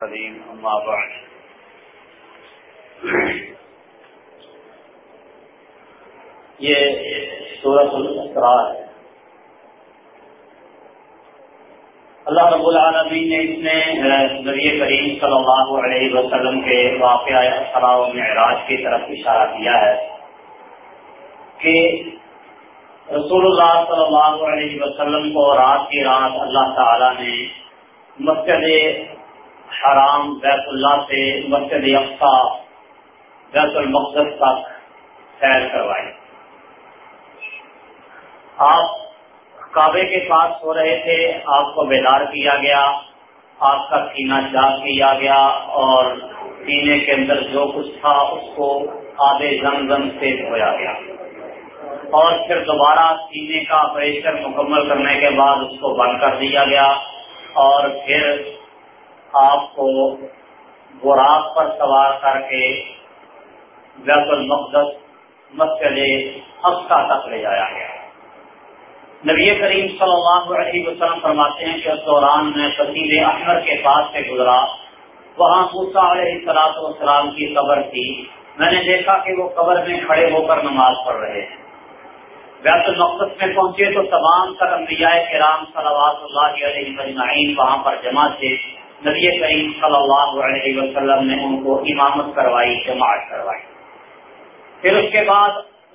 أما بعد. یہ سورت الاسراء ہے۔ اللہ رب العالمین نے اس میں نبی کریم صلی اللہ علیہ وسلم کے واقعہ اسراء و معراج کی طرف اشارہ کیا ہے کہ رسول اللہ صلی اللہ علیہ وسلم کو رات کی رات اللہ تعالی نے مسجد حرام بیت اللہ سے مسجد افسا بیت المقدس تک سیر کروائی۔ آپ کعبے کے پاس سو رہے تھے، آپ کو بیدار کیا گیا، آپ کا سینہ جاگ کیا گیا اور سینے کے اندر جو کچھ تھا، اس کو آبے زم زم سے دھویا گیا۔ اور پھر دوبارہ سینے کا پریشر مکمل کرنے کے بعد اس کو بند کر دیا گیا اور پھر آپ کو براق پر سوار کر کے بیت المقدس مسجد ہفتہ تک لے جایا گیا۔ نبی کریم صلی اللہ علیہ وسلم فرماتے ہیں کہ اس دوران میں فصیل احمد کے پاس سے گزرا۔ وہاں موسا علیہ سلاط والسلام کی قبر تھی۔ میں نے دیکھا کہ وہ قبر میں کھڑے ہو کر نماز پڑھ رہے ہیں۔ بیت المقدس میں پہنچے تو تمام تر انبیاء کرام صلوات اللہ علیہ مجمعین وہاں پر جمع تھے۔ نبی کریم صلی اللہ علیہ وسلم نے ان کو امامت کروائی، جماعت کروائی۔ پھر اس کے بعد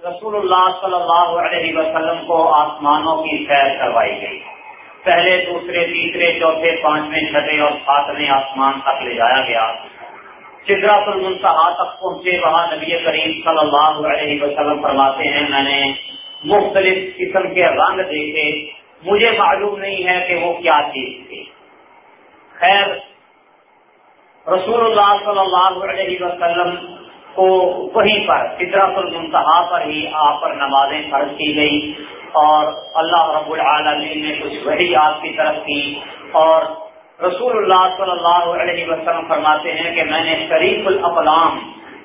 رسول اللہ صلی اللہ علیہ وسلم کو آسمانوں کی سیر کروائی گئی۔ پہلے، دوسرے، تیسرے، چوتھے، پانچویں، چھٹے اور ساتویں آسمان تک لے جایا گیا۔ سدرات المنتہا تک پہنچے، وہاں نبی کریم صلی اللہ علیہ وسلم فرماتے ہیں، میں نے مختلف قسم کے رنگ دیکھے۔ مجھے معلوم نہیں ہے کہ وہ کیا چیز تھی خیر رسول اللہ صلی اللہ علیہ وسلم کو وہیں پر فطرت المنتہا پر ہی آپ پر نمازیں فرض کی گئی اور اللہ رب العالمین نے کچھ وہی آپ کی طرف کی اور رسول اللہ صلی اللہ علیہ وسلم فرماتے ہیں کہ میں نے شریف الاقلام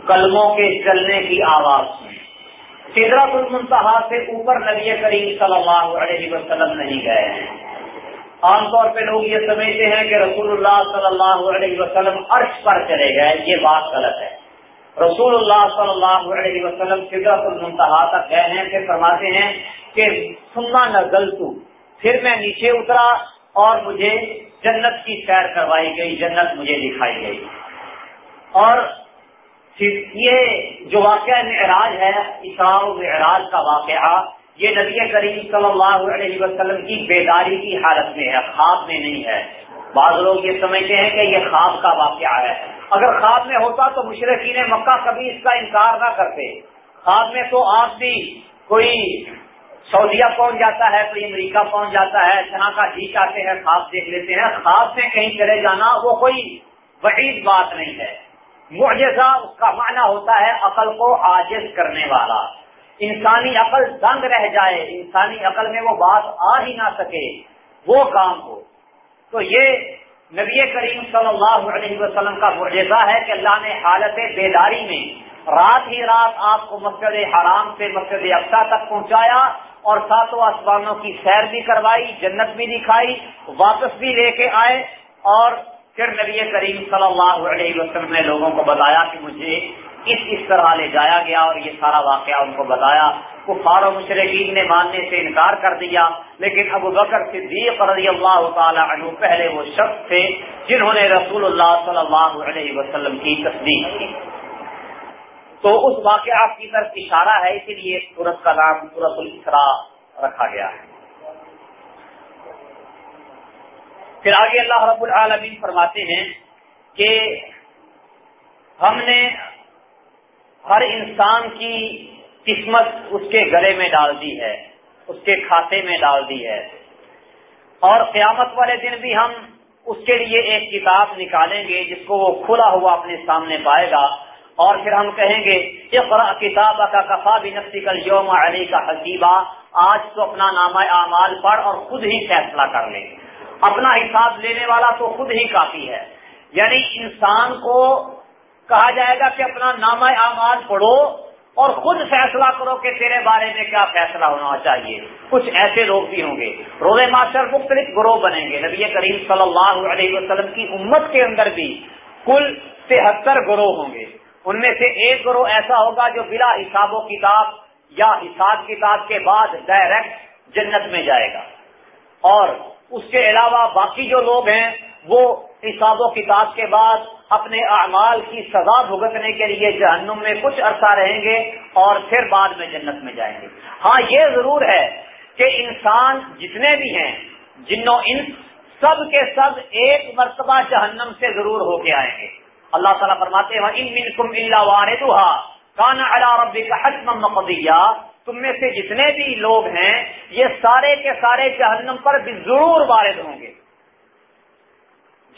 کلموں کے چلنے کی آواز سنی۔ سدرت المنتہا سے اوپر نبی کریم صلی اللہ علیہ وسلم نہیں گئے ہیں۔ عام طور پہ لوگ یہ سمجھتے ہیں کہ رسول اللہ صلی اللہ علیہ وسلم عرش پر چلے گئے، یہ بات غلط ہے۔ رسول اللہ صلی اللہ علیہ وسلم فطرت المنتہا تک گئے ہیں، پھر فرماتے ہیں کہ سننا نزل تو پھر میں نیچے اترا اور مجھے جنت کی سیر کروائی گئی، جنت مجھے دکھائی گئی۔ اور یہ جو واقعہ معراج ہے، اسراء معراج کا واقعہ یہ نبی کریم صلی اللہ علیہ وسلم کی بیداری کی حالت میں ہے، خواب میں نہیں ہے۔ بعض لوگ یہ سمجھتے ہیں کہ یہ خواب کا واقعہ ہے۔ اگر خواب میں ہوتا تو مشرقین مکہ کبھی اس کا انکار نہ کرتے۔ خواب میں تو آپ بھی کوئی سعودیہ پہنچ جاتا ہے، کوئی امریکہ پہنچ جاتا ہے، جہاں کا جی چاہتے ہیں، خواب دیکھ لیتے ہیں۔ خواب میں کہیں چلے جانا وہ کوئی وحید بات نہیں ہے۔ معجزہ اس کا معنی ہوتا ہے عقل کو عاجز کرنے والا۔ انسانی عقل دنگ رہ جائے، انسانی عقل میں وہ بات آ ہی نہ سکے، وہ کام ہو۔ تو یہ نبی کریم صلی اللہ علیہ وسلم کا معجزہ ہے کہ اللہ نے حالت بیداری میں رات ہی رات آپ کو مسجد حرام سے مسجد افسا تک پہنچایا اور ساتوں آسمانوں کی سیر بھی کروائی، جنت بھی دکھائی، واپس بھی لے کے آئے اور پھر نبی کریم صلی اللہ علیہ وسلم نے لوگوں کو بتایا کہ مجھے اس اس طرح لے جایا گیا اور یہ سارا واقعہ ان کو بتایا۔ کفار و مشرقین نے ماننے سے انکار کر دیا۔ لیکن ابو بکر صدیق رضی اللہ تعالی عنہ پہلے وہ شخص تھے جنہوں نے رسول اللہ صلی اللہ علیہ وسلم کی تصدیق کی۔ تو اس واقعہ کی طرف اشارہ ہے، اسی لیے سورت کا نام سورت الاسراء رکھا گیا ہے۔ پھر آگے اللہ رب العالمین فرماتے ہیں کہ ہم نے ہر انسان کی قسمت اس کے گلے میں ڈال دی ہے، اس کے کھاتے میں ڈال دی ہے۔ اور قیامت والے دن بھی ہم اس کے لیے ایک کتاب نکالیں گے جس کو وہ کھلا ہوا اپنے سامنے پائے گا۔ اور پھر ہم کہیں گے کتاب کا کفا بھی نفسی کل یوم علی کا حسیبہ آج تو اپنا نامہ اعمال پڑھ اور خود ہی فیصلہ کر لیں اپنا حساب لینے والا تو خود ہی کافی ہے۔ یعنی انسان کو کہا جائے گا کہ اپنا نامہ اعمال پڑھو اور خود فیصلہ کرو کہ تیرے بارے میں کیا فیصلہ ہونا چاہیے۔ کچھ ایسے لوگ بھی ہوں گے۔ روز ماسٹر مختلف گروہ بنیں گے۔ نبی کریم صلی اللہ علیہ وسلم کی امت کے اندر بھی کل تہتر گروہ ہوں گے۔ ان میں سے ایک گروہ ایسا ہوگا جو بلا حساب و کتاب یا حساب کتاب کے بعد ڈائریکٹ جنت میں جائے گا۔ اور اس کے علاوہ باقی جو لوگ ہیں وہ حساب و کتاب کے بعد اپنے اعمال کی سزا بھگتنے کے لیے جہنم میں کچھ عرصہ رہیں گے اور پھر بعد میں جنت میں جائیں گے۔ ہاں یہ ضرور ہے کہ انسان جتنے بھی ہیں جنوں ان سب کے سب ایک مرتبہ جہنم سے ضرور ہو کے آئیں گے۔ اللہ تعالیٰ فرماتے ہیں ان من اللہ وار کانا ربی کا حسم مقدیہ تم میں سے جتنے بھی لوگ ہیں، یہ سارے کے سارے جہنم پر ضرور وارد ہوں گے۔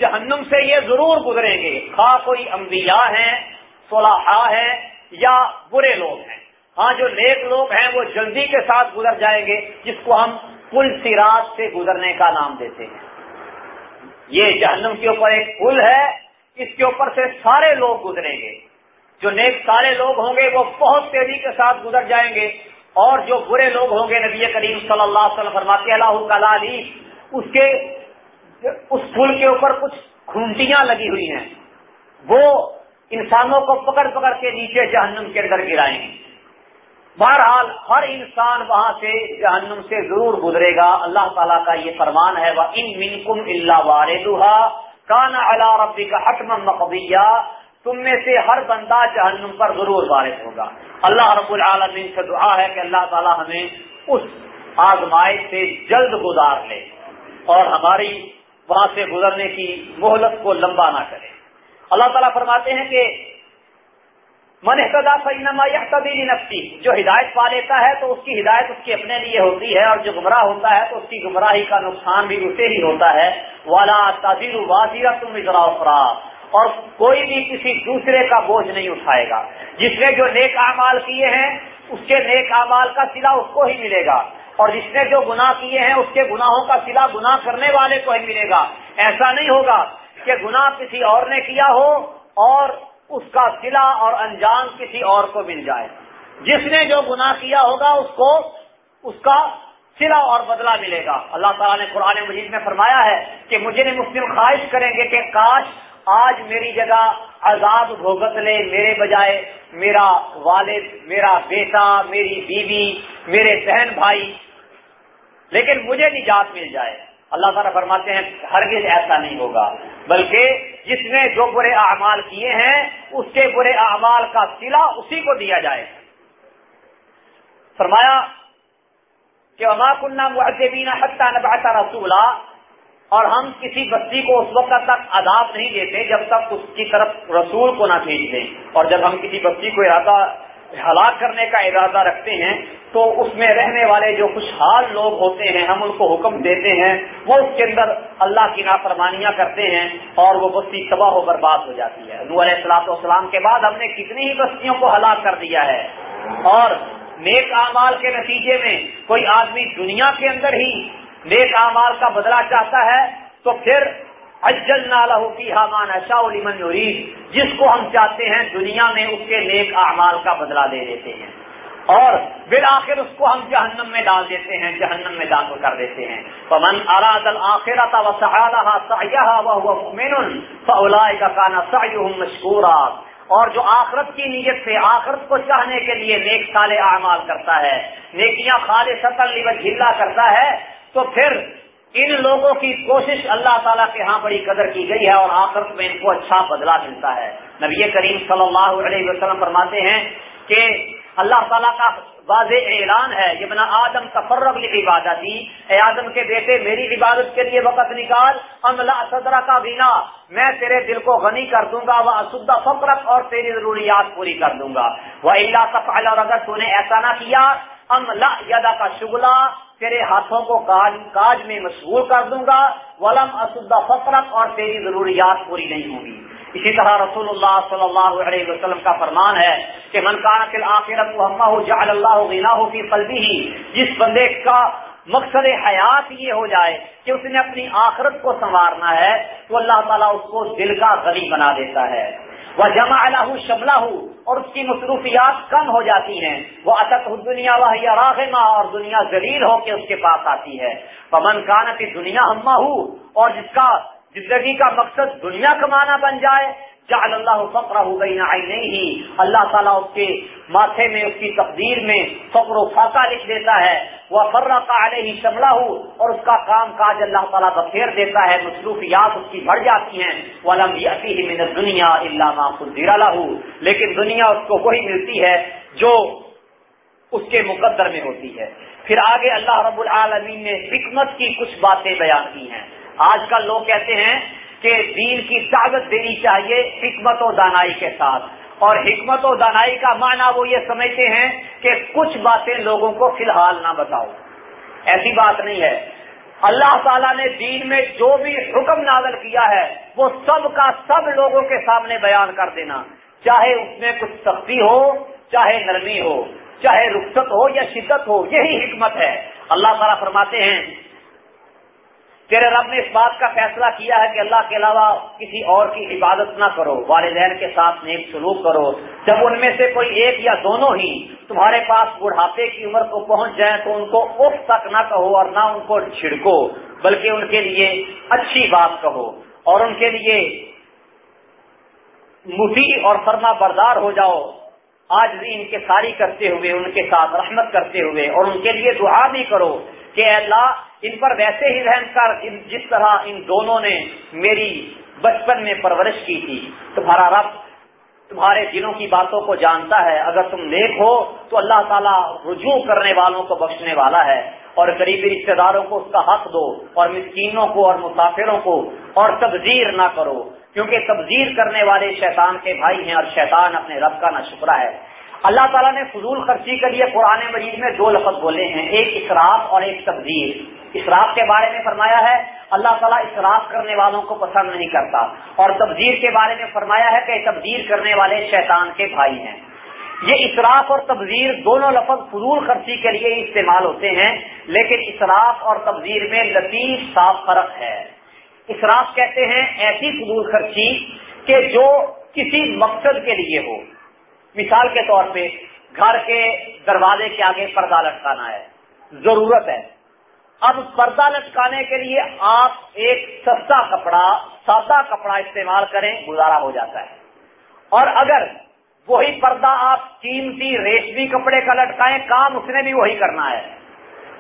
جہنم سے یہ ضرور گزریں گے۔ خواہ کوئی انبیاء ہیں صلاحہ ہیں یا برے لوگ ہیں۔ ہاں جو نیک لوگ ہیں، وہ جلدی کے ساتھ گزر جائیں گے، جس کو ہم پل سیرات سے گزرنے کا نام دیتے ہیں۔ یہ جہنم کے اوپر ایک پل ہے، اس کے اوپر سے سارے لوگ گزریں گے۔ جو نیک سارے لوگ ہوں گے، وہ بہت تیزی کے ساتھ گزر جائیں گے۔ اور جو برے لوگ ہوں گے، نبی کریم صلی اللہ علیہ وسلم فرماتے اللہ کلالی اس کے اس پل کے اوپر کچھ کھونٹیاں لگی ہوئی ہیں۔ وہ انسانوں کو پکڑ پکڑ کے نیچے جہنم کے اندر گرائیں۔ گے بہرحال ہر انسان وہاں سے جہنم سے ضرور گزرے گا۔ اللہ تعالیٰ کا یہ فرمان ہے وہ ان من کم اللہ وار کانا اللہ ربی کا حکم مقبیہ تم میں سے ہر بندہ جہنم پر ضرور وارث ہوگا۔ اللہ رب العالمین سے دعا ہے کہ اللہ تعالیٰ ہمیں اس آزمائش سے جلد گزار لے اور ہماری وہاں سے گزرنے کی مہلت کو لمبا نہ کرے۔ اللہ تعالیٰ فرماتے ہیں کہ من احتدا فینما یحتدی نفسی جو ہدایت پا لیتا ہے تو اس کی ہدایت اس کی اپنے لیے ہوتی ہے، اور جو گمراہ ہوتا ہے تو اس کی گمراہی کا نقصان بھی اسے ہی ہوتا ہے۔ والا تاجر واضح تم اضرا اور کوئی بھی کسی دوسرے کا بوجھ نہیں اٹھائے گا۔ جس نے جو نیک اعمال کیے ہیں، اس کے نیک اعمال کا سلا اس کو ہی ملے گا۔ اور جس نے جو گناہ کیے ہیں، اس کے گناہوں کا سلا گناہ کرنے والے کو ہی ملے گا۔ ایسا نہیں ہوگا کہ گناہ کسی اور نے کیا ہو اور اس کا سلا اور انجام کسی اور کو مل جائے۔ جس نے جو گناہ کیا ہوگا، اس کو، اس کا سلا اور بدلہ ملے گا۔ اللہ تعالیٰ نے قرآن مجید میں فرمایا ہے کہ مجھے مسلم خواہش کریں گے کہ کاش آج میری جگہ عذاب بھوگت لے، میرے بجائے میرا والد، میرا بیٹا، میری بیوی، میرے بہن بھائی لیکن مجھے نجات مل جائے۔ اللہ تعالیٰ فرماتے ہیں، ہرگز ایسا نہیں ہوگا۔ بلکہ جس نے جو برے اعمال کیے ہیں، اس کے برے اعمال کا سلا اسی کو دیا جائے۔ فرمایا کہ اما کنہ محدبین حتہ نبعث رسولہ اور ہم کسی بستی کو اس وقت تک عذاب نہیں دیتے جب تک اس کی طرف رسول کو نہ بھیج دیں۔ اور جب ہم کسی بستی کو ارادہ ہلاک کرنے کا ارادہ رکھتے ہیں تو اس میں رہنے والے جو خوشحال لوگ ہوتے ہیں، ہم ان کو حکم دیتے ہیں، وہ اس کے اندر اللہ کی نافرمانیاں کرتے ہیں اور وہ بستی تباہ و برباد ہو جاتی ہے۔ نور علیہ والسلام کے بعد ہم نے کتنی ہی بستیوں کو ہلاک کر دیا ہے۔ اور نیک اعمال کے نتیجے میں کوئی آدمی دنیا کے اندر ہی نیک اعمال کا بدلہ چاہتا ہے تو پھر اجل نالہ کی حامان شاہ علیمن جس کو ہم چاہتے ہیں دنیا میں اس کے نیک اعمال کا بدلہ دے دیتے ہیں۔ اور بالآخر اس کو ہم جہنم میں ڈال دیتے ہیں، جہنم میں داخل کر دیتے ہیں۔ پمن اراد الآخرت و سہارا فلاح کا کانا سعیہم اور جو آخرت کی نیت سے آخرت کو چاہنے کے لیے نیک سال اعمال کرتا ہے، نیکیاں خالص جھلا کرتا ہے، تو پھر ان لوگوں کی کوشش اللہ تعالیٰ کے ہاں بڑی قدر کی گئی ہے اور آخرت میں ان کو اچھا بدلہ ملتا ہے۔ نبی کریم صلی اللہ علیہ وسلم فرماتے ہیں کہ اللہ تعالیٰ کا واضح اعلان ہے، یہ بنا آدم تفرغ عبادت اے آدم کے بیٹے، میری عبادت کے لیے وقت نکال۔ صدرہ کا بینا۔ میں تیرے دل کو غنی کر دوں گا، وہ اسدہ فقرت اور تیری ضروریات پوری کر دوں گا۔ وہ اللہ اور اگر تو نے ایسا نہ کیا ام لا یادا کا شگلا تیرے ہاتھوں کو کاج کاج میں مشغول کر دوں گا۔ ولم اسدہ فطرت اور تیری ضروریات پوری نہیں ہوں گی اسی طرح رسول اللہ صلی اللہ علیہ وسلم کا فرمان ہے کہ من کان آخرت جعل اللہ غنا ہو قلبی ہی جس بندے کا مقصد حیات یہ ہو جائے کہ اس نے اپنی آخرت کو سنوارنا ہے، تو اللہ تعالیٰ اس کو دل کا غنی بنا دیتا ہے۔ وہ جمع اللہ شملہ اور اس کی مصروفیات کم ہو جاتی ہیں۔ وہ اطق دنیا واہ راغمہ اور دنیا ذلیل ہو کے اس کے پاس آتی ہے۔ پمن کانتی دنیا ہما ہوں اور جس کا زندگی کا مقصد دنیا کمانا بن جائے۔ جعل اللہ فقرہ بین عینیہ اللہ تعالیٰ اس کے ماتھے میں، اس کی تقدیر میں فقر و فاقہ لکھ دیتا ہے۔ وہ فرق علیہ شملہ ہو اور اس کا کام کاج اللہ تعالیٰ بخیر دیتا ہے۔ مصروفیات اس کی بڑھ جاتی ہیں۔ ولم یأتیہ من الدنیا الا ما له۔ لیکن دنیا اس کو وہی ملتی ہے جو اس کے مقدر میں ہوتی ہے۔ پھر آگے اللہ رب العالمین نے حکمت کی کچھ باتیں بیان کی ہیں۔ آج کل لوگ کہتے ہیں کہ دین کی طاقت دینی چاہیے حکمت و دانائی کے ساتھ۔ اور حکمت و دانائی کا معنی وہ یہ سمجھتے ہیں کہ کچھ باتیں لوگوں کو فی الحال نہ بتاؤ۔ ایسی بات نہیں ہے۔ اللہ تعالیٰ نے دین میں جو بھی حکم نازل کیا ہے، وہ سب کا سب لوگوں کے سامنے بیان کر دینا۔ چاہے اس میں کچھ سختی ہو، چاہے نرمی ہو، چاہے رخصت ہو یا شدت ہو، یہی حکمت ہے۔ اللہ تعالیٰ فرماتے ہیں تیرے رب نے اس بات کا فیصلہ کیا ہے کہ اللہ کے علاوہ کسی اور کی عبادت نہ کرو، والدین کے ساتھ نیک سلوک کرو۔ جب ان میں سے کوئی ایک یا دونوں ہی تمہارے پاس بڑھاپے کی عمر کو پہنچ جائیں تو ان کو اف تک نہ کہو اور نہ ان کو چھڑکو بلکہ ان کے لیے اچھی بات کہو۔ اور ان کے لیے مفی اور فرما بردار ہو جاؤ۔ آج بھی ان کے ساری کرتے ہوئے، ان کے ساتھ رحمت کرتے ہوئے اور ان کے لیے دعا بھی کرو۔ کہ اللہ، ان پر ویسے ہی رحم کر جس طرح ان دونوں نے میری بچپن میں پرورش کی تھی، تمہارا رب تمہارے دلوں کی باتوں کو جانتا ہے۔ اگر تم نیک ہو، تو اللہ تعالیٰ رجوع کرنے والوں کو بخشنے والا ہے۔ اور قریبی رشتے داروں کو اس کا حق دو، اور مسکینوں کو اور مسافروں کو، اور تبزیر نہ کرو۔ کیونکہ تبزیر کرنے والے شیطان کے بھائی ہیں اور شیطان اپنے رب کا نہ شکرہ ہے۔ اللہ تعالیٰ نے فضول خرچی کے لیے قرآن مجید میں دو لفظ بولے ہیں، ایک اصراف اور ایک تبدیل اصراف کے بارے میں فرمایا ہے، اللہ تعالیٰ اصراف کرنے والوں کو پسند نہیں کرتا۔ اور تبدیل کے بارے میں فرمایا ہے کہ تبدیل کرنے والے شیطان کے بھائی ہیں۔ یہ اصراف اور تبدیل دونوں لفظ فضول خرچی کے لیے استعمال ہوتے ہیں، لیکن اصراف اور تبدیل میں لطیف صاف فرق ہے۔ اصراف کہتے ہیں ایسی فضول خرچی کہ جو کسی مقصد کے لیے ہو۔ مثال کے طور پہ گھر کے دروازے کے آگے پردہ لٹکانا ہے۔ ضرورت ہے۔ اب پردہ لٹکانے کے لیے آپ ایک سستا کپڑا، سادہ کپڑا استعمال کریں، گزارا ہو جاتا ہے۔ اور اگر وہی پردہ آپ قیمتی ریشمی کپڑے کا لٹکائیں، کام اس نے بھی وہی کرنا ہے۔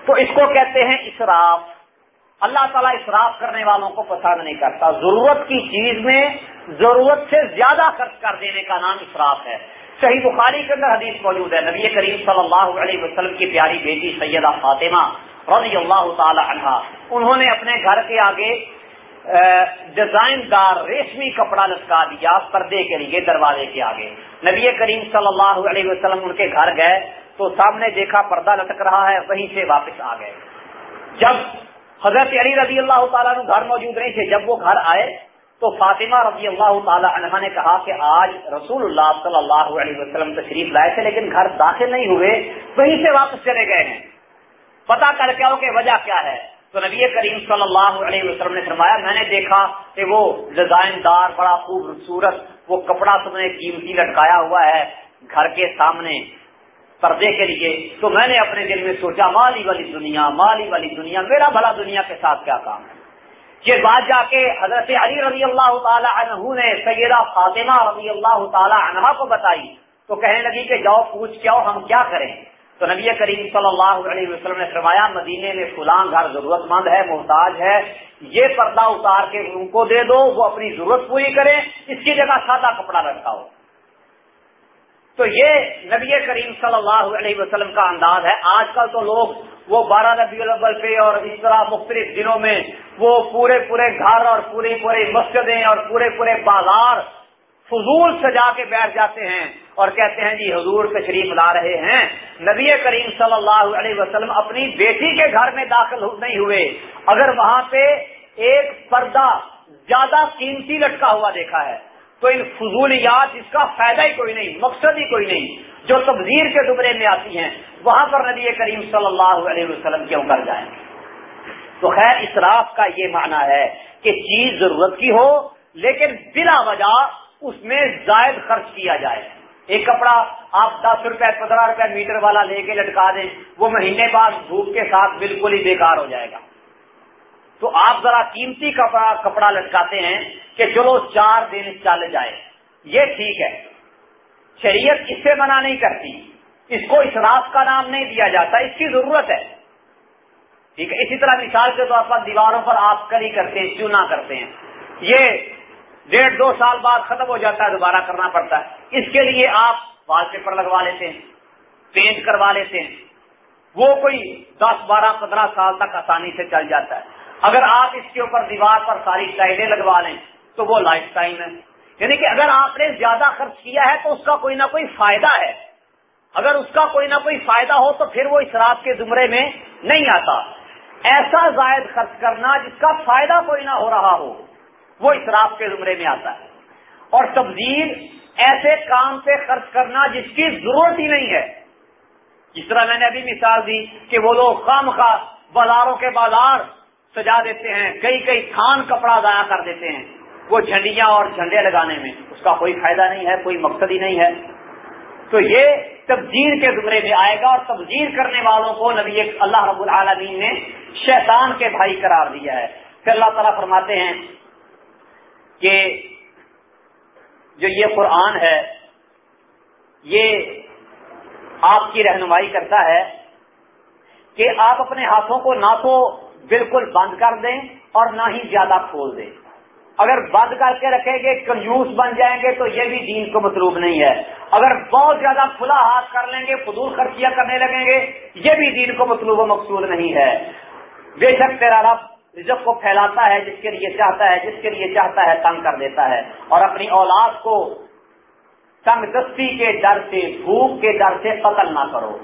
تو اس کو کہتے ہیں اسراف۔ اللہ تعالیٰ اسراف کرنے والوں کو پسند نہیں کرتا۔ ضرورت کی چیز میں ضرورت سے زیادہ خرچ کر دینے کا نام اسراف ہے۔ صحیح بخاری کے اندر حدیث موجود ہے۔ نبی کریم صلی اللہ علیہ وسلم کی پیاری بیٹی سیدہ فاطمہ رضی اللہ تعالی عنہ، انہوں نے اپنے گھر کے آگے ڈیزائن دار ریشمی کپڑا لٹکا دیا پردے کے لیے دروازے کے آگے۔ نبی کریم صلی اللہ علیہ وسلم ان کے گھر گئے تو سامنے دیکھا پردہ لٹک رہا ہے، وہیں سے واپس آ گئے۔ جب حضرت علی رضی اللہ تعالیٰ گھر موجود نہیں تھے، جب وہ گھر آئے تو فاطمہ رضی اللہ تعالی عنہ نے کہا کہ آج رسول اللہ صلی اللہ علیہ وسلم تشریف لائے تھے لیکن گھر داخل نہیں ہوئے، وہیں سے واپس چلے گئے ہیں۔ پتا کر کے کہ وجہ کیا ہے۔ تو نبی کریم صلی اللہ علیہ وسلم نے فرمایا، میں نے دیکھا کہ وہ ڈیزائن دار، بڑا خوبصورت وہ کپڑا تم نے قیمتی لٹکایا ہوا ہے گھر کے سامنے پردے کے لیے۔ تو میں نے اپنے دل میں سوچا، مالی والی دنیا، مالی والی دنیا، میرا بھلا دنیا کے ساتھ کیا کام ہے؟ یہ بات جا کے حضرت علی رضی اللہ تعالی عنہ نے سیدہ فاطمہ رضی اللہ تعالی عنہ کو بتائی تو کہنے لگی کہ جاؤ پوچھ کے آؤ ہم کیا کریں۔ تو نبی کریم صلی اللہ علیہ وسلم نے فرمایا، مدینے میں فلاں گھر ضرورت مند ہے، محتاج ہے، یہ پردہ اتار کے ان کو دے دو، وہ اپنی ضرورت پوری کریں، اس کی جگہ سادہ کپڑا لٹکاؤ تو یہ نبی کریم صلی اللہ علیہ وسلم کا انداز ہے۔ آج کل تو لوگ وہ بارہ ربی الاول پہ اور اس طرح مختلف دنوں میں وہ پورے پورے گھر اور پوری پوری مسجدیں اور پورے پورے بازار فضول سجا کے بیٹھ جاتے ہیں اور کہتے ہیں جی حضور تشریف لا رہے ہیں۔ نبی کریم صلی اللہ علیہ وسلم اپنی بیٹی کے گھر میں داخل نہیں ہوئے۔ اگر وہاں پہ ایک پردہ زیادہ قیمتی لٹکا ہوا دیکھا ہے۔ تو ان فضولیات اس کا فائدہ ہی کوئی نہیں، مقصد ہی کوئی نہیں۔ جو تبدیل کے دبرے میں آتی ہیں، وہاں پر نبی کریم صلی اللہ علیہ وسلم کیوں کر جائیں؟ تو خیر، اسراف کا یہ معنی ہے کہ چیز ضرورت کی ہو، لیکن بلا وجہ اس میں زائد خرچ کیا جائے۔ ایک کپڑا آپ دس روپے، پندرہ روپے میٹر والا لے کے لٹکا دیں، وہ مہینے بعد دھوپ کے ساتھ بالکل ہی بیکار ہو جائے گا۔ تو آپ ذرا قیمتی کپڑا کپڑا لٹکاتے ہیں کہ چلو چار دن چل جائے۔ یہ ٹھیک ہے۔ شریعت اس سے منع نہیں کرتی۔ اس کو اسراف کا نام نہیں دیا جاتا، اس کی ضرورت ہے۔ ٹھیک ہے، اسی طرح مثال کے طور پر دیواروں پر آپ کری کرتے ہیں چونا کرتے ہیں۔ یہ ڈیڑھ دو سال بعد ختم ہو جاتا ہے، دوبارہ کرنا پڑتا ہے۔ اس کے لیے آپ وال پیپر لگوا لیتے ہیں، پینٹ کروا لیتے ہیں۔ وہ کوئی دس بارہ پندرہ سال تک آسانی سے چل جاتا ہے۔ اگر آپ اس کے اوپر دیوار پر ساری ٹائلیں لگوا لیں تو وہ لائف ٹائم ہے۔ یعنی کہ اگر آپ نے زیادہ خرچ کیا ہے تو اس کا کوئی نہ کوئی فائدہ ہے۔ اگر اس کا کوئی نہ کوئی فائدہ ہو تو پھر وہ اسراف کے زمرے میں نہیں آتا۔ ایسا زائد خرچ کرنا جس کا فائدہ کوئی نہ ہو رہا ہو، وہ اسراف کے زمرے میں آتا ہے۔ اور تبدیل ایسے کام پہ خرچ کرنا جس کی ضرورت ہی نہیں ہے۔ جس طرح میں نے ابھی مثال دی کہ وہ لوگ خام خواہ بازاروں کے بازار سجا دیتے ہیں، کئی کئی تھان کپڑا ضائع کر دیتے ہیں۔ وہ جھنڈیاں اور جھنڈے لگانے میں، اس کا کوئی فائدہ نہیں ہے، کوئی مقصد ہی نہیں ہے۔ تو یہ تبدیل کے زمرے میں آئے گا اور تبدیل کرنے والوں کو نبی اللہ رب العالمین نے شیطان کے بھائی قرار دیا ہے۔ پھر اللہ تعالیٰ فرماتے ہیں کہ جو یہ قرآن ہے، یہ آپ کی رہنمائی کرتا ہے کہ آپ اپنے ہاتھوں کو نہ تو بالکل بند کر دیں اور نہ ہی زیادہ کھول دیں۔ اگر بند کر کے رکھیں گے، کنجوس بن جائیں گے، تو یہ بھی دین کو مطلوب نہیں ہے۔ اگر بہت زیادہ کھلا ہاتھ کر لیں گے، فضول خرچیاں کرنے لگیں گے، یہ بھی دین کو مطلوب و مقصود نہیں ہے۔ بے شک تیرا رب رزق کو پھیلاتا ہے، جس کے لیے چاہتا ہے، جس کے لیے چاہتا ہے، تنگ کر دیتا ہے۔ اور اپنی اولاد کو تنگ دستی کے ڈر سے، بھوک کے ڈر سے قتل نہ کرو۔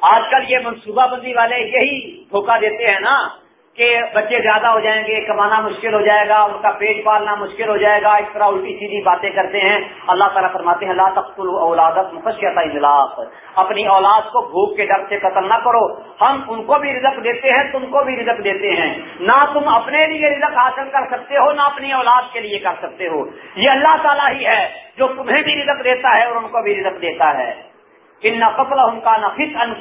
آج کل یہ منصوبہ بندی والے یہی دھوکہ دیتے ہیں نا کہ بچے زیادہ ہو جائیں گے، کمانا مشکل ہو جائے گا، ان کا پیٹ پالنا مشکل ہو جائے گا، اس طرح الٹی سیدھی باتیں کرتے ہیں۔ اللہ تعالیٰ فرماتے ہیں اللہ تخت اولادت مخشیت اجلاس اپنی اولاد کو بھوک کے ڈر سے قتل نہ کرو۔ ہم ان کو بھی رزق دیتے ہیں، تم کو بھی رزق دیتے ہیں۔ نہ تم اپنے لیے رزق حاصل کر سکتے ہو، نہ اپنی اولاد کے لیے کر سکتے ہو۔ یہ اللہ تعالیٰ ہی ہے جو تمہیں بھی رزق دیتا ہے اور ان کو بھی رزق دیتا ہے۔ ان نہ قتل ان کا نفس ان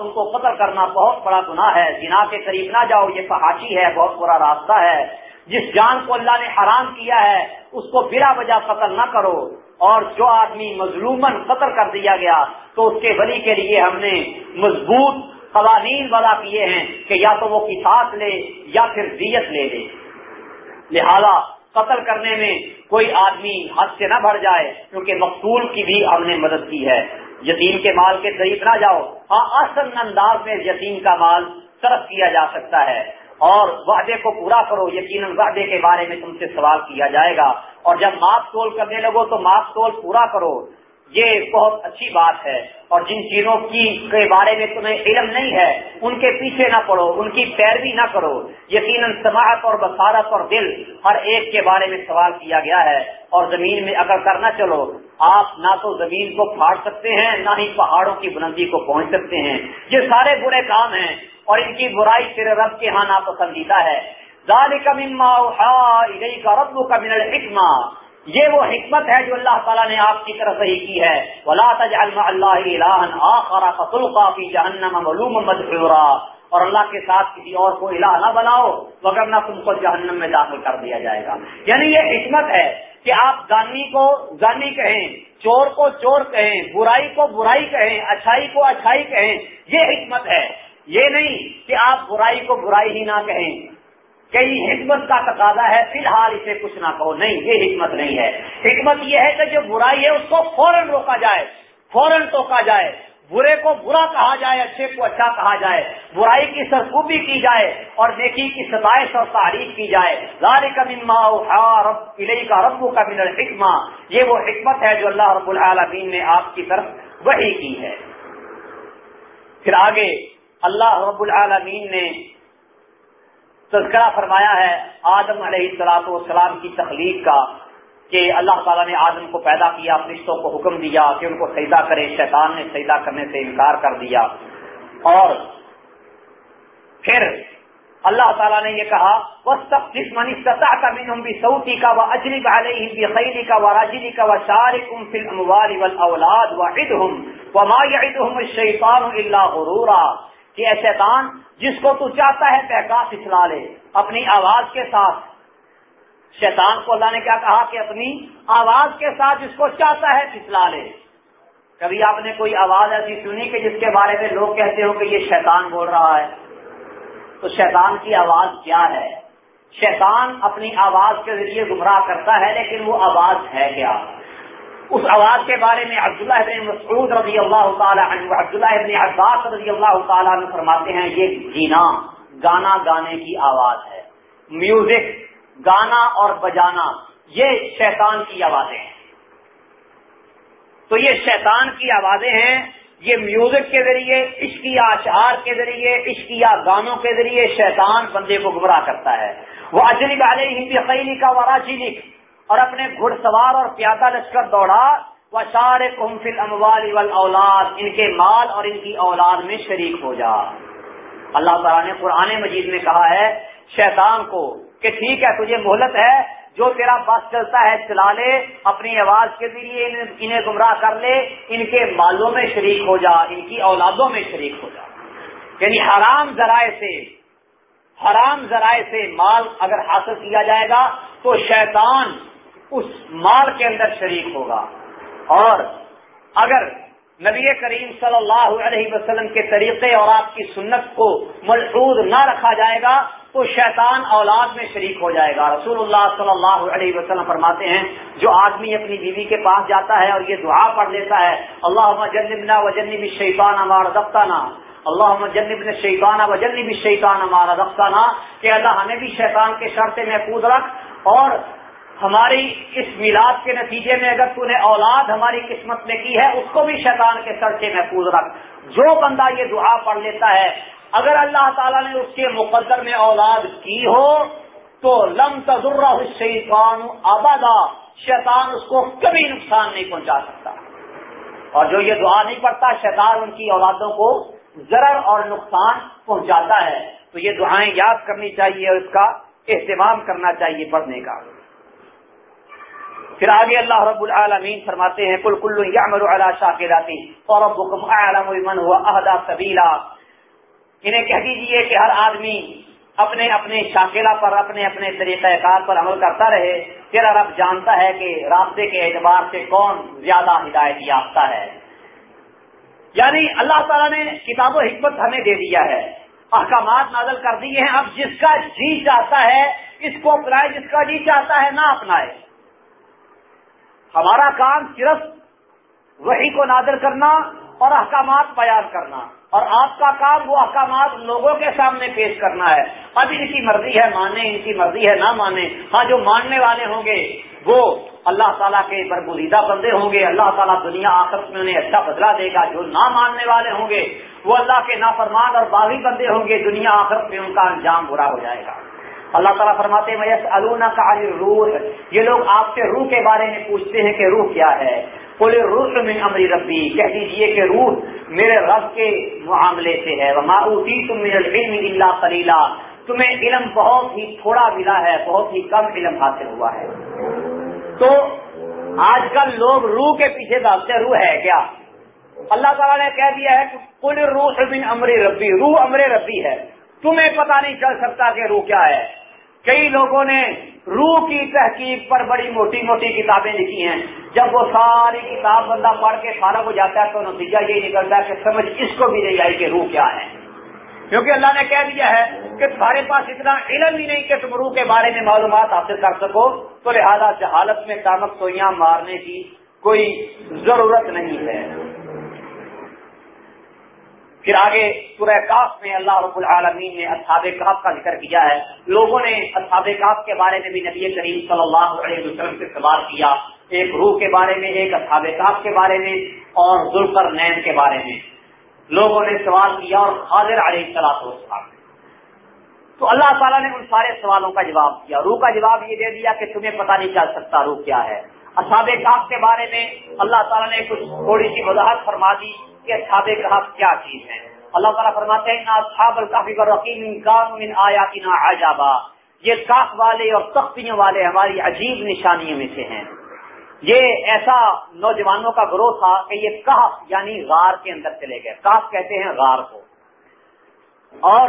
ان کو قتل کرنا بہت بڑا گناہ ہے۔ جنا کے قریب نہ جاؤ، یہ فحاشی ہے، بہت برا راستہ ہے۔ جس جان کو اللہ نے حرام کیا ہے، اس کو بلا وجہ قتل نہ کرو۔ اور جو آدمی مظلومن قتل کر دیا گیا، تو اس کے ولی کے لیے ہم نے مضبوط قوانین وضع کیے ہیں کہ یا تو وہ کساس لے یا پھر دیت لے لے۔ لہذا قتل کرنے میں کوئی آدمی حد سے نہ بھر جائے، کیونکہ مقتول کی بھی ہم نے مدد کی ہے۔ یتیم کے مال کے قریب نہ جاؤ۔ ہاں اصل انداز میں یتیم کا مال صرف کیا جا سکتا ہے۔ اور وعدے کو پورا کرو، یقیناً وعدے کے بارے میں تم سے سوال کیا جائے گا۔ اور جب ماپ تول کرنے لگو تو ماپ تول پورا کرو۔ یہ بہت اچھی بات ہے اور جن چیزوں کی کے بارے میں تمہیں علم نہیں ہے، ان کے پیچھے نہ پڑو، ان کی پیروی نہ کرو۔ یقیناً سماعت اور بصارت اور دل ہر ایک کے بارے میں سوال کیا گیا ہے۔ اور زمین میں اگر کرنا چلو، آپ نہ تو زمین کو پھاڑ سکتے ہیں، نہ ہی پہاڑوں کی بلندی کو پہنچ سکتے ہیں۔ یہ سارے برے کام ہیں اور ان کی برائی تیرے رب کے ہاں ناپسندیدہ ہے۔ ذالک مما کا رب کا من الحکمہ۔ یہ وہ حکمت ہے جو اللہ تعالیٰ نے آپ کی طرف صحیح کی ہے۔ ولا اللہ آخر جہنم معلوم مدعورا اور اللہ کے ساتھ کسی اور کو الہ نہ بناؤ، مگر نہ تم کو جہنم میں داخل کر دیا جائے گا۔ یعنی یہ حکمت ہے کہ آپ گانی کو گانی کہیں، چور کو چور کہیں، برائی کو برائی کہیں، اچھائی کو اچھائی کہیں، یہ حکمت ہے۔ یہ نہیں کہ آپ برائی کو برائی ہی نہ کہیں۔ کئی حکمت کا تقاضا ہے، فی الحال اسے کچھ نہ کہو۔ نہیں، یہ حکمت نہیں ہے۔ حکمت یہ ہے کہ جو برائی ہے اس کو فوراً روکا جائے، فوراً ٹوکا جائے۔ برے کو برا کہا جائے، اچھے کو اچھا کہا جائے۔ برائی کی سرخوبی کی جائے اور نیکی کی ستائش اور تعریف کی جائے۔ لال کا مما کا ربو کا من الحکمہ۔ یہ وہ حکمت ہے جو اللہ رب العالمین نے آپ کی طرف وہی کی ہے۔ پھر آگے اللہ رب العالمین نے تذکرہ فرمایا ہے آدم علیہ السلاط والسلام کی تخلیق کا، کہ اللہ تعالیٰ نے آدم کو پیدا کیا، فرشتوں کو حکم دیا کہ ان کو سیدا کرے، شیطان نے سیدا کرنے سے انکار کر دیا۔ اور پھر اللہ تعالیٰ نے یہ کہا وہ سب جس منی سطح کا مین بھی سعودی کا وہ اجری علیہ خیری کا وہ راجری کا وہ شارک فل اموال اولاد و عید ہوں وہ ما عید ہوں شیطان اللہ غرورا۔ کہ شیطان، جس کو تو چاہتا ہے بہکا پھسلا لے اپنی آواز کے ساتھ۔ شیطان کو اللہ نے کیا کہا کہ اپنی آواز کے ساتھ جس کو چاہتا ہے پھسلا لے۔ کبھی آپ نے کوئی آواز ایسی سنی کہ جس کے بارے میں لوگ کہتے ہو کہ یہ شیطان بول رہا ہے؟ تو شیطان کی آواز کیا ہے؟ شیطان اپنی آواز کے ذریعے گمراہ کرتا ہے لیکن وہ آواز ہے کیا؟ اس آواز کے بارے میں عبداللہ ابن مسعود رضی اللہ تعالیٰ عنہ، عبداللہ ابن عباس رضی اللہ تعالیٰ عنہ فرماتے ہیں، یہ جینا، گانا گانے کی آواز ہے۔ میوزک، گانا اور بجانا، یہ شیطان کی آوازیں ہیں۔ تو یہ شیطان کی آوازیں ہیں، یہ میوزک کے ذریعے عشقیہ اشعار کے ذریعے عشقیہ گانوں کے ذریعے شیطان بندے کو گمراہ کرتا ہے۔ وہ اجلی والے ہندی قیلی کا وراچی لکھ اور اپنے گھڑ سوار اور پیادہ لشکر دوڑا وہ سارے کمفل اموال اولاد ان کے مال اور ان کی اولاد میں شریک ہو جا۔ اللہ تعالیٰ نے قرآن مجید میں کہا ہے، شیطان کو کہ ٹھیک ہے، تجھے مہلت ہے، جو تیرا بس چلتا ہے، چلا لے، اپنی آواز کے ذریعے انہیں گمراہ کر لے، ان کے مالوں میں شریک ہو جا، ان کی اولادوں میں شریک ہو جا۔ یعنی حرام ذرائع سے، حرام ذرائع سے مال اگر حاصل کیا جائے گا، تو شیطان اس مال کے اندر شریک ہوگا۔ اور اگر نبی کریم صلی اللہ علیہ وسلم کے طریقے اور آپ کی سنت کو ملحوظ نہ رکھا جائے گا، تو شیطان اولاد میں شریک ہو جائے گا۔ رسول اللہ صلی اللہ علیہ وسلم فرماتے ہیں، جو آدمی اپنی بیوی کے پاس جاتا ہے اور یہ دعا پڑھ لیتا ہے اللہ جنبنا و جنب شیطان ہمارا دفتانہ اللہ جنب شیطانہ و جنب شیطان ہمارا دفتانہ کہ اللہ ہمیں بھی شیطان کے شرط محفوظ رکھ اور ہماری اس میلاد کے نتیجے میں اگر تو نے اولاد ہماری قسمت میں کی ہے، اس کو بھی شیطان کے سر سے محفوظ رکھ۔ جو بندہ یہ دعا پڑھ لیتا ہے، اگر اللہ تعالیٰ نے اس کے مقدر میں اولاد کی ہو، تو لم تذر شیطان آبادا شیطان اس کو کبھی نقصان نہیں پہنچا سکتا۔ اور جو یہ دعا نہیں پڑتا شیطان ان کی اولادوں کو ضرر اور نقصان پہنچاتا ہے۔ تو یہ دعائیں یاد کرنی چاہیے اور اس کا اہتمام کرنا چاہیے پڑھنے کا۔ پھر آگے اللہ رب العالمین فرماتے ہیں کل کلو یا مرو اللہ شاہ کے راتی اور عہدہ طبیلا انہیں کہہ دیجیے کہ ہر آدمی اپنے اپنے شاکلہ پر، اپنے اپنے طریقہ کار پر عمل کرتا رہے۔ پھر رب جانتا ہے کہ راستے کے اعتبار سے کون زیادہ ہدایت یافتہ ہے۔ یعنی اللہ تعالیٰ نے کتاب و حکمت ہمیں دے دیا ہے۔ احکامات نازل کر دیے ہیں۔ اب جس کا جی چاہتا ہے، اس کو اپنائے، جس کا جی چاہتا ہے، نہ اپنائے۔ ہمارا کام صرف وہی کو نازل کرنا اور احکامات بیان کرنا اور آپ کا کام وہ احکامات لوگوں کے سامنے پیش کرنا ہے۔ اب ان کی مرضی ہے مانے ان کی مرضی ہے نہ مانے ہاں جو ماننے والے ہوں گے، وہ اللہ تعالیٰ کے برگزیدہ بندے ہوں گے۔ اللہ تعالیٰ دنیا آخرت میں انہیں اچھا بدلا دے گا۔ جو نہ ماننے والے ہوں گے، وہ اللہ کے نافرمان اور باغی بندے ہوں گے۔ دنیا آخرت میں ان کا انجام برا ہو جائے گا۔ اللہ تعالیٰ فرماتے میس النا کا روح یہ لوگ آپ سے روح کے بارے میں پوچھتے ہیں کہ روح کیا ہے۔ بولے روح میں امری ربی کہہ دیجیے کہ روح میرے رب کے معاملے سے ہے۔ تم میرے علم اللہ خلیلا تمہیں علم بہت ہی تھوڑا ملا ہے، بہت ہی کم علم حاصل ہوا ہے۔ تو آج کل لوگ روح کے پیچھے بھاگتے روح ہے کیا؟ اللہ تعالیٰ نے کہہ دیا ہے کل روح من امر ربی روح امر ربی ہے۔ تمہیں پتہ نہیں چل سکتا کہ روح کیا ہے۔ کئی لوگوں نے روح کی تحقیق پر بڑی موٹی موٹی کتابیں لکھی ہیں۔ جب وہ ساری کتاب بندہ پڑھ کے فارغ ہو جاتا ہے تو نتیجہ یہی نکلتا ہے کہ سمجھ اس کو بھی نہیں آئی کہ روح کیا ہے۔ کیونکہ اللہ نے کہہ دیا ہے کہ تمہارے پاس اتنا علم ہی نہیں کہ تم روح کے بارے میں معلومات حاصل کر سکو۔ تو لہٰذا جہالت میں کامک سوئیاں مارنے کی کوئی ضرورت نہیں ہے۔ پھر آگے سورہ کاف میں اللہ رب العالمین نے اصحاب کاف کا ذکر کیا ہے۔ لوگوں نے اصحاب کاف کے بارے میں بھی نبی کریم صلی اللہ علیہ وسلم سے سوال کیا۔ ایک روح کے بارے میں، ایک اصحاب کاف کے بارے میں اور ذوالفر نین کے بارے میں۔ لوگوں نے سوال کیا اور حاضر علیہ السلام تو اللہ تعالیٰ نے ان سارے سوالوں کا جواب دیا روح کا جواب یہ دے دیا کہ تمہیں پتہ نہیں چل سکتا روح کیا ہے۔ اصحاب کاف کے بارے میں اللہ تعالیٰ نے کچھ تھوڑی سی وضاحت فرما دی۔ کہ اصحاب کہف کیا چیز ہے۔ اللہ تعالیٰ فرماتے ہیں اصحاب الکافی رقیم آیاتنا عجابا یہ کاف والے اور تختیوں والے ہماری عجیب نشانیوں میں سے ہیں۔ یہ ایسا نوجوانوں کا گروہ تھا کہ یہ کاف یعنی غار کے اندر چلے گئے۔ کاف کہتے ہیں غار کو۔ اور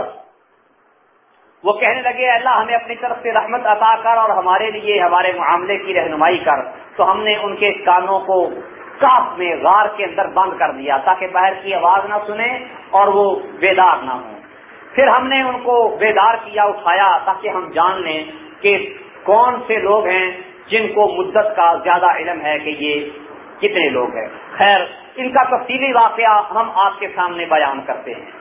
وہ کہنے لگے، اللہ ہمیں اپنی طرف سے رحمت عطا کر اور ہمارے لیے، ہمارے معاملے کی رہنمائی کر۔ تو ہم نے ان کے کانوں کو کاف میں غار کے اندر بند کر دیا تاکہ باہر کی آواز نہ سنیں اور وہ بیدار نہ ہوں۔ پھر ہم نے ان کو بیدار کیا، اٹھایا تاکہ ہم جان لیں کہ کون سے لوگ ہیں جن کو مدت کا زیادہ علم ہے کہ یہ کتنے لوگ ہیں۔ خیر، ان کا تفصیلی واقعہ ہم آپ کے سامنے بیان کرتے ہیں۔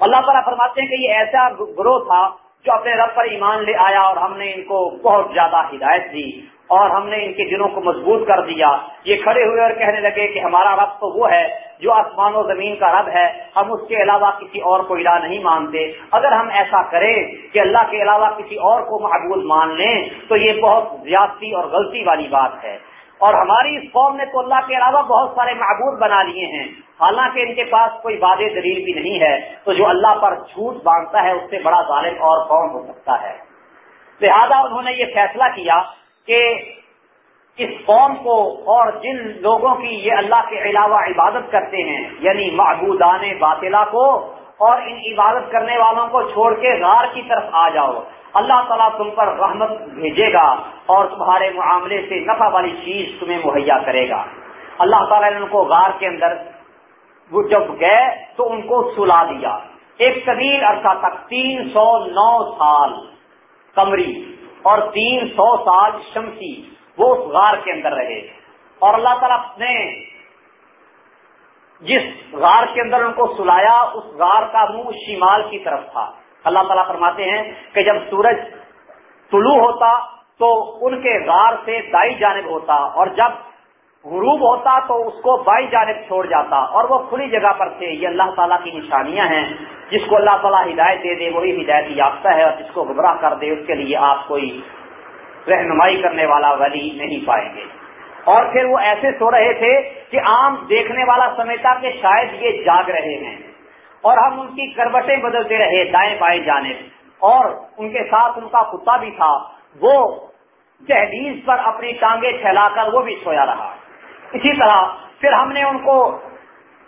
اللہ تعالیٰ فرماتے ہیں کہ یہ ایسا گروہ تھا جو اپنے رب پر ایمان لے آیا اور ہم نے ان کو بہت زیادہ ہدایت دی۔ اور ہم نے ان کے دلوں کو مضبوط کر دیا۔ یہ کھڑے ہوئے اور کہنے لگے کہ ہمارا رب تو وہ ہے جو آسمان و زمین کا رب ہے۔ ہم اس کے علاوہ کسی اور کو الہ نہیں مانتے۔ اگر ہم ایسا کریں کہ اللہ کے علاوہ کسی اور کو معبود مان لیں، تو یہ بہت زیادتی اور غلطی والی بات ہے۔ اور ہماری اس قوم نے تو اللہ کے علاوہ بہت سارے معبود بنا لیے ہیں۔ حالانکہ ان کے پاس کوئی واضح دلیل بھی نہیں ہے، تو جو اللہ پر جھوٹ باندھتا ہے، اس سے بڑا ظالم اور کون ہو سکتا ہے؟ لہذا انہوں نے یہ فیصلہ کیا کہ اس قوم کو اور جن لوگوں کی یہ اللہ کے علاوہ عبادت کرتے ہیں یعنی معبودان باطلا کو اور ان عبادت کرنے والوں کو چھوڑ کے غار کی طرف آ جاؤ۔ اللہ تعالیٰ تم پر رحمت بھیجے گا اور تمہارے معاملے سے نفع والی چیز تمہیں مہیا کرے گا۔ اللہ تعالیٰ نے ان کو غار کے اندر وہ جب گئے تو ان کو سلا دیا۔ ایک طویل عرصہ تک تین سو نو سال کمری اور تین سو سال شمسی وہ اس غار کے اندر رہے اور اللہ تعالیٰ نے جس غار کے اندر ان کو سلایا، اس غار کا منہ شمال کی طرف تھا۔ اللہ تعالیٰ فرماتے ہیں کہ جب سورج طلوع ہوتا تو ان کے غار سے دائی جانب ہوتا اور جب غروب ہوتا تو اس کو بائی جانب چھوڑ جاتا اور وہ کھلی جگہ پر تھے، یہ اللہ تعالیٰ کی نشانیاں ہیں۔ جس کو اللہ تعالیٰ ہدایت دے دے، وہی ہدایت یافتہ ہے اور جس کو گمراہ کر دے، اس کے لیے آپ کوئی رہنمائی کرنے والا ولی نہیں پائیں گے۔ اور پھر وہ ایسے سو رہے تھے کہ عام دیکھنے والا سمجھتا کہ شاید یہ جاگ رہے ہیں۔ اور ہم ان کی کروٹیں بدلتے رہے دائیں بائیں جانب۔ اور ان کے ساتھ ان کا کتا بھی تھا۔ وہ دہلیز پر اپنی ٹانگیں پھیلا کر وہ بھی سویا رہا۔ اسی طرح پھر ہم نے ان کو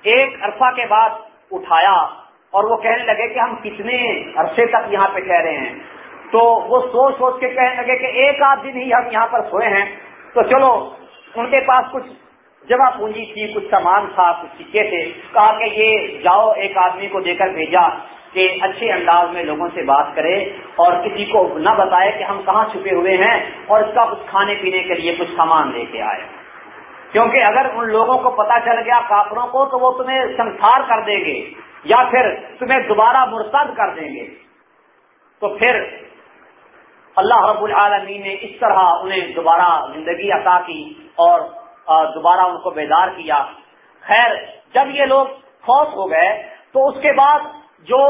ایک عرصہ کے بعد اٹھایا اور وہ کہنے لگے کہ ہم کتنے عرصے تک یہاں پہ ٹھہرے ہیں۔ تو وہ سوچ سوچ کے کہنے لگے کہ ایک آدھ دن ہی ہم یہاں پر سوئے ہیں۔ تو چلو، ان کے پاس کچھ جگہ پونجی تھی، کچھ سامان تھا، کچھ سکے تھے۔ کہا کہ یہ جاؤ، ایک آدمی کو دے کر بھیجا کہ اچھے انداز میں لوگوں سے بات کرے اور کسی کو نہ بتائے کہ ہم کہاں چھپے ہوئے ہیں اور اس کا کچھ کھانے پینے کے لیے کچھ سامان لے کے آئے۔ کیونکہ اگر ان لوگوں کو پتا چل گیا کافروں کو، تو وہ تمہیں سنسار کر دیں گے، یا پھر تمہیں دوبارہ مرتد کر دیں گے۔ تو پھر اللہ رب العالمین نے اس طرح انہیں دوبارہ زندگی عطا کی اور دوبارہ ان کو بیدار کیا۔ خیر، جب یہ لوگ خوف ہو گئے، تو اس کے بعد جو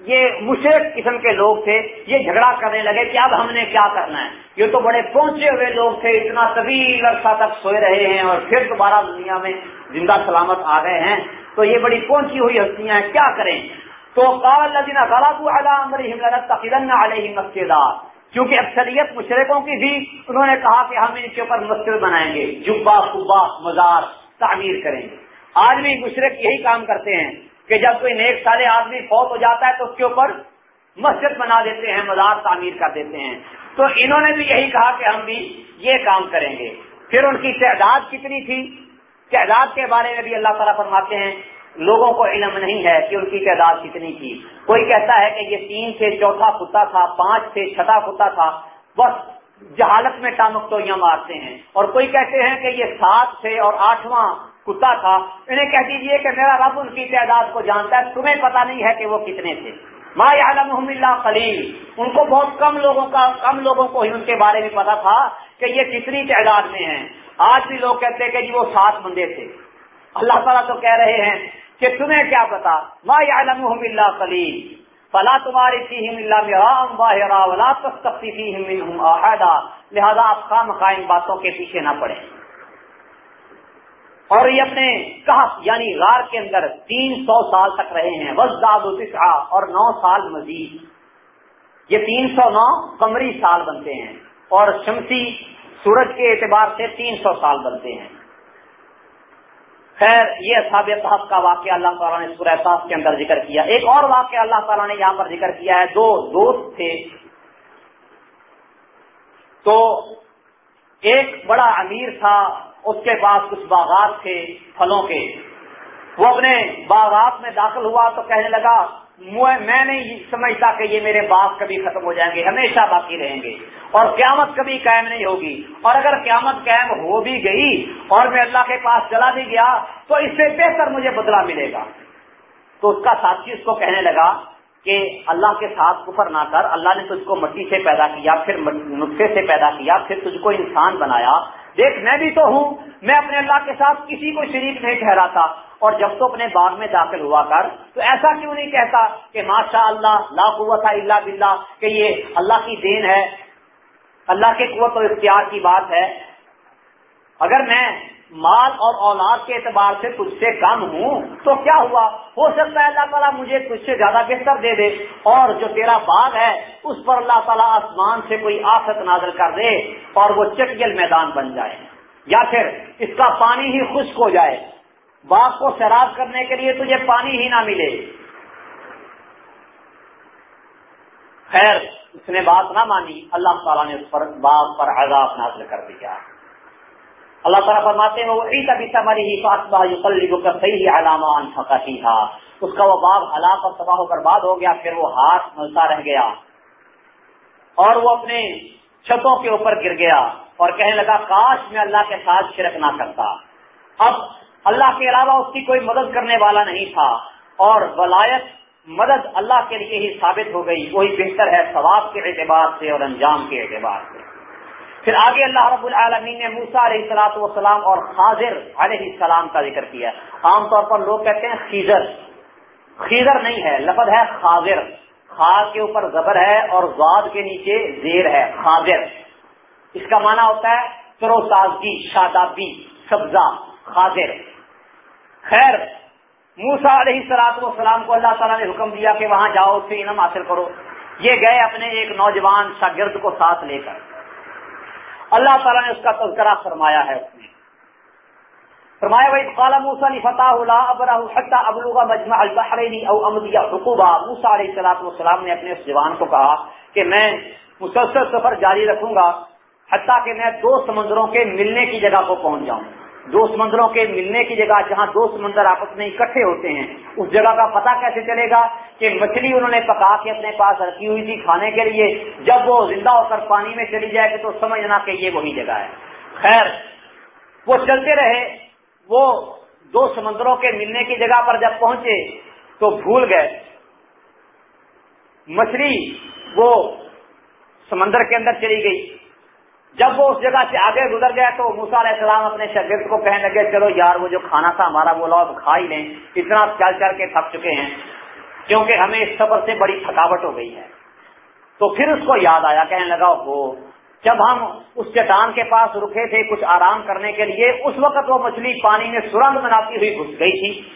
یہ مشرق قسم کے لوگ تھے، یہ جھگڑا کرنے لگے کہ اب ہم نے کیا کرنا ہے؟ یہ تو بڑے پہنچے ہوئے لوگ تھے، اتنا طویل عرصہ تک سوئے رہے ہیں اور پھر دوبارہ دنیا میں زندہ سلامت آ گئے ہیں۔ تو یہ بڑی پہنچی ہوئی ہستیاں ہیں، کیا کریں؟ تو قال علیہ مسجد کیونکہ اکثریت مشرقوں کی بھی انہوں نے کہا کہ ہم ان کے اوپر مسجد بنائیں گے۔ جبا خبا مزار تعمیر کریں گے۔ آج بھی مشرق یہی کام کرتے ہیں۔ کہ جب کوئی نیک سارے آدمی فوت ہو جاتا ہے تو اس کے اوپر مسجد بنا دیتے ہیں، مزار تعمیر کر دیتے ہیں۔ تو انہوں نے بھی یہی کہا کہ ہم بھی یہ کام کریں گے۔ پھر ان کی تعداد کتنی تھی؟ تعداد کے بارے میں بھی اللہ تعالیٰ فرماتے ہیں، لوگوں کو علم نہیں ہے کہ ان کی تعداد کتنی تھی۔ کوئی کہتا ہے کہ یہ تین سے چوتھا کتا تھا، پانچ سے چھٹا کتا تھا، بس جہالت میں ٹامک تو یہاں مارتے ہیں۔ اور کوئی کہتے ہیں کہ یہ سات سے اور آٹھواں کتا تھا، انہیں کہہ دیجیے کہ میرا رب ان کی تعداد کو جانتا ہے، تمہیں پتا نہیں ہے کہ وہ کتنے تھے۔ ما عالم اللہ خلیل ان کو بہت کم لوگوں کا، کم لوگوں کو ہی ان کے بارے میں پتا تھا کہ یہ کتنی تعداد میں ہیں۔ آج بھی لوگ کہتے ہیں کہ جی وہ سات بندے تھے۔ اللہ تعالیٰ تو کہہ رہے ہیں کہ تمہیں کیا پتا ما عالم اللہ خلیل فلا تمہاری فیم اللہ ولا تختی لہذا آپ خام خائن باتوں کے پیچھے نہ پڑے اور یہ اپنے کہف یعنی غار کے اندر تین سو سال تک رہے ہیں۔ وزداد اور نو سال مزید۔ یہ تین سو نو کمری سال بنتے ہیں اور شمسی سورج کے اعتبار سے تین سو سال بنتے ہیں۔ خیر، یہ اصحاب صاحب کا واقعہ اللہ تعالیٰ نے سورہ صاحب کے اندر ذکر کیا۔ ایک اور واقعہ اللہ تعالیٰ نے یہاں پر ذکر کیا ہے۔ دو دوست تھے۔ تو ایک بڑا امیر تھا۔ اس کے پاس کچھ باغات تھے، پھلوں کے۔ وہ اپنے باغات میں داخل ہوا تو کہنے لگا میں نہیں سمجھتا کہ یہ میرے باغ کبھی ختم ہو جائیں گے، ہمیشہ باقی رہیں گے۔ اور قیامت کبھی قائم نہیں ہوگی۔ اور اگر قیامت قائم ہو بھی گئی اور میں اللہ کے پاس چلا بھی گیا تو اس سے بہتر مجھے بدلہ ملے گا۔ تو اس کا ساتھی اس کو کہنے لگا کہ اللہ کے ساتھ کفر نہ کر، اللہ نے تجھ کو مٹی سے پیدا کیا، پھر نسخے سے پیدا کیا، پھر تجھ کو انسان بنایا۔ دیکھ، میں بھی تو ہوں، میں اپنے اللہ کے ساتھ کسی کو شریک نہیں ٹھہراتا۔ اور جب تو اپنے باغ میں داخل ہوا کر، تو ایسا کیوں نہیں کہتا کہ ماشاء اللہ لا قوت اللہ بلّہ کہ یہ اللہ کی دین ہے، اللہ کے قوت و اختیار کی بات ہے۔ اگر میں مال اور اولاد کے اعتبار سے تجھ سے کم ہوں، تو کیا ہوا؟ ہو سکتا ہے اللہ تعالیٰ مجھے تجھ سے زیادہ بہتر دے دے، اور جو تیرا باغ ہے، اس پر اللہ تعالیٰ آسمان سے کوئی آفت نازل کر دے اور وہ چٹگل میدان بن جائے۔ یا پھر اس کا پانی ہی خشک ہو جائے۔ باغ کو سیراب کرنے کے لیے تجھے پانی ہی نہ ملے۔ خیر، اس نے بات نہ مانی، اللہ تعالیٰ نے اس پر باغ پر عذاب نازل کر دیا۔ اللہ تعالیٰ فرماتے ہیں وہ عید ابھی ہی فاطمہ صحیح علامہ تھا اس کا وہ باغ ہلاک اور تباہ و برباد ہو گیا، پھر وہ ہاتھ ملتا رہ گیا۔ اور وہ اپنے چھتوں کے اوپر گر گیا اور کہنے لگا، کاش میں اللہ کے ساتھ شرک نہ کرتا۔ اب اللہ کے علاوہ اس کی کوئی مدد کرنے والا نہیں تھا۔ اور ولایت، مدد اللہ کے لیے ہی ثابت ہو گئی۔ وہی بہتر ہے ثواب کے اعتبار سے اور انجام کے اعتبار سے۔ پھر آگے اللہ رب العالمین نے موسا علیہ السلاط والسلام اور خاضر علیہ السلام کا ذکر کیا عام طور پر لوگ کہتے ہیں خیزر۔ خیزر نہیں ہے، لفظ ہے خاضر۔ خاص کے اوپر زبر ہے اور زاد کے نیچے زیر ہے، خاضر۔ اس کا معنی ہوتا ہے سرو تازگی شادابی، سبزہ، خاضر۔ خیر موسا علیہ السلاط والسلام کو اللہ تعالیٰ نے حکم دیا کہ وہاں جاؤ، اس سے انعام حاصل کرو۔ یہ گئے اپنے ایک نوجوان شاگرد کو ساتھ لے کر۔ اللہ تعالیٰ نے اس کا تذکرہ فرمایا ہے اس میں۔ فرمایا بھائی خالا موسا فتح اللہ ابراہ ابلوغا مجمع البحرین او امدیہ حقوبہ موسا علیہ الصلوۃ والسلام نے اپنے اس جوان کو کہا کہ میں مسلسل سفر جاری رکھوں گا حتیٰ کہ میں دو سمندروں کے ملنے کی جگہ کو پہنچ جاؤں۔ دو سمندروں کے ملنے کی جگہ جہاں دو سمندر آپس میں اکٹھے ہوتے ہیں، اس جگہ کا پتہ کیسے چلے گا کہ مچھلی انہوں نے پکا کے اپنے پاس رکھی ہوئی تھی کھانے کے لیے۔ جب وہ زندہ ہو کر پانی میں چلی جائے گی تو سمجھنا کہ یہ وہی جگہ ہے۔ خیر، وہ چلتے رہے۔ وہ دو سمندروں کے ملنے کی جگہ پر جب پہنچے تو بھول گئے۔ مچھلی وہ سمندر کے اندر چلی گئی۔ جب وہ اس جگہ سے آگے گزر گیا تو موسا علیہ السلام اپنے شگرد کو کہنے لگے، چلو یار، وہ جو کھانا تھا ہمارا، وہ لو کھا ہی لیں۔ اتنا چل چل کے تھک چکے ہیں، کیونکہ ہمیں اس سفر سے بڑی تھکاوٹ ہو گئی ہے۔ تو پھر اس کو یاد آیا، کہنے لگا وہ جب ہم اس چٹان کے پاس رکے تھے کچھ آرام کرنے کے لیے، اس وقت وہ مچھلی پانی میں سرنگ بناتی ہوئی گھس گئی تھی۔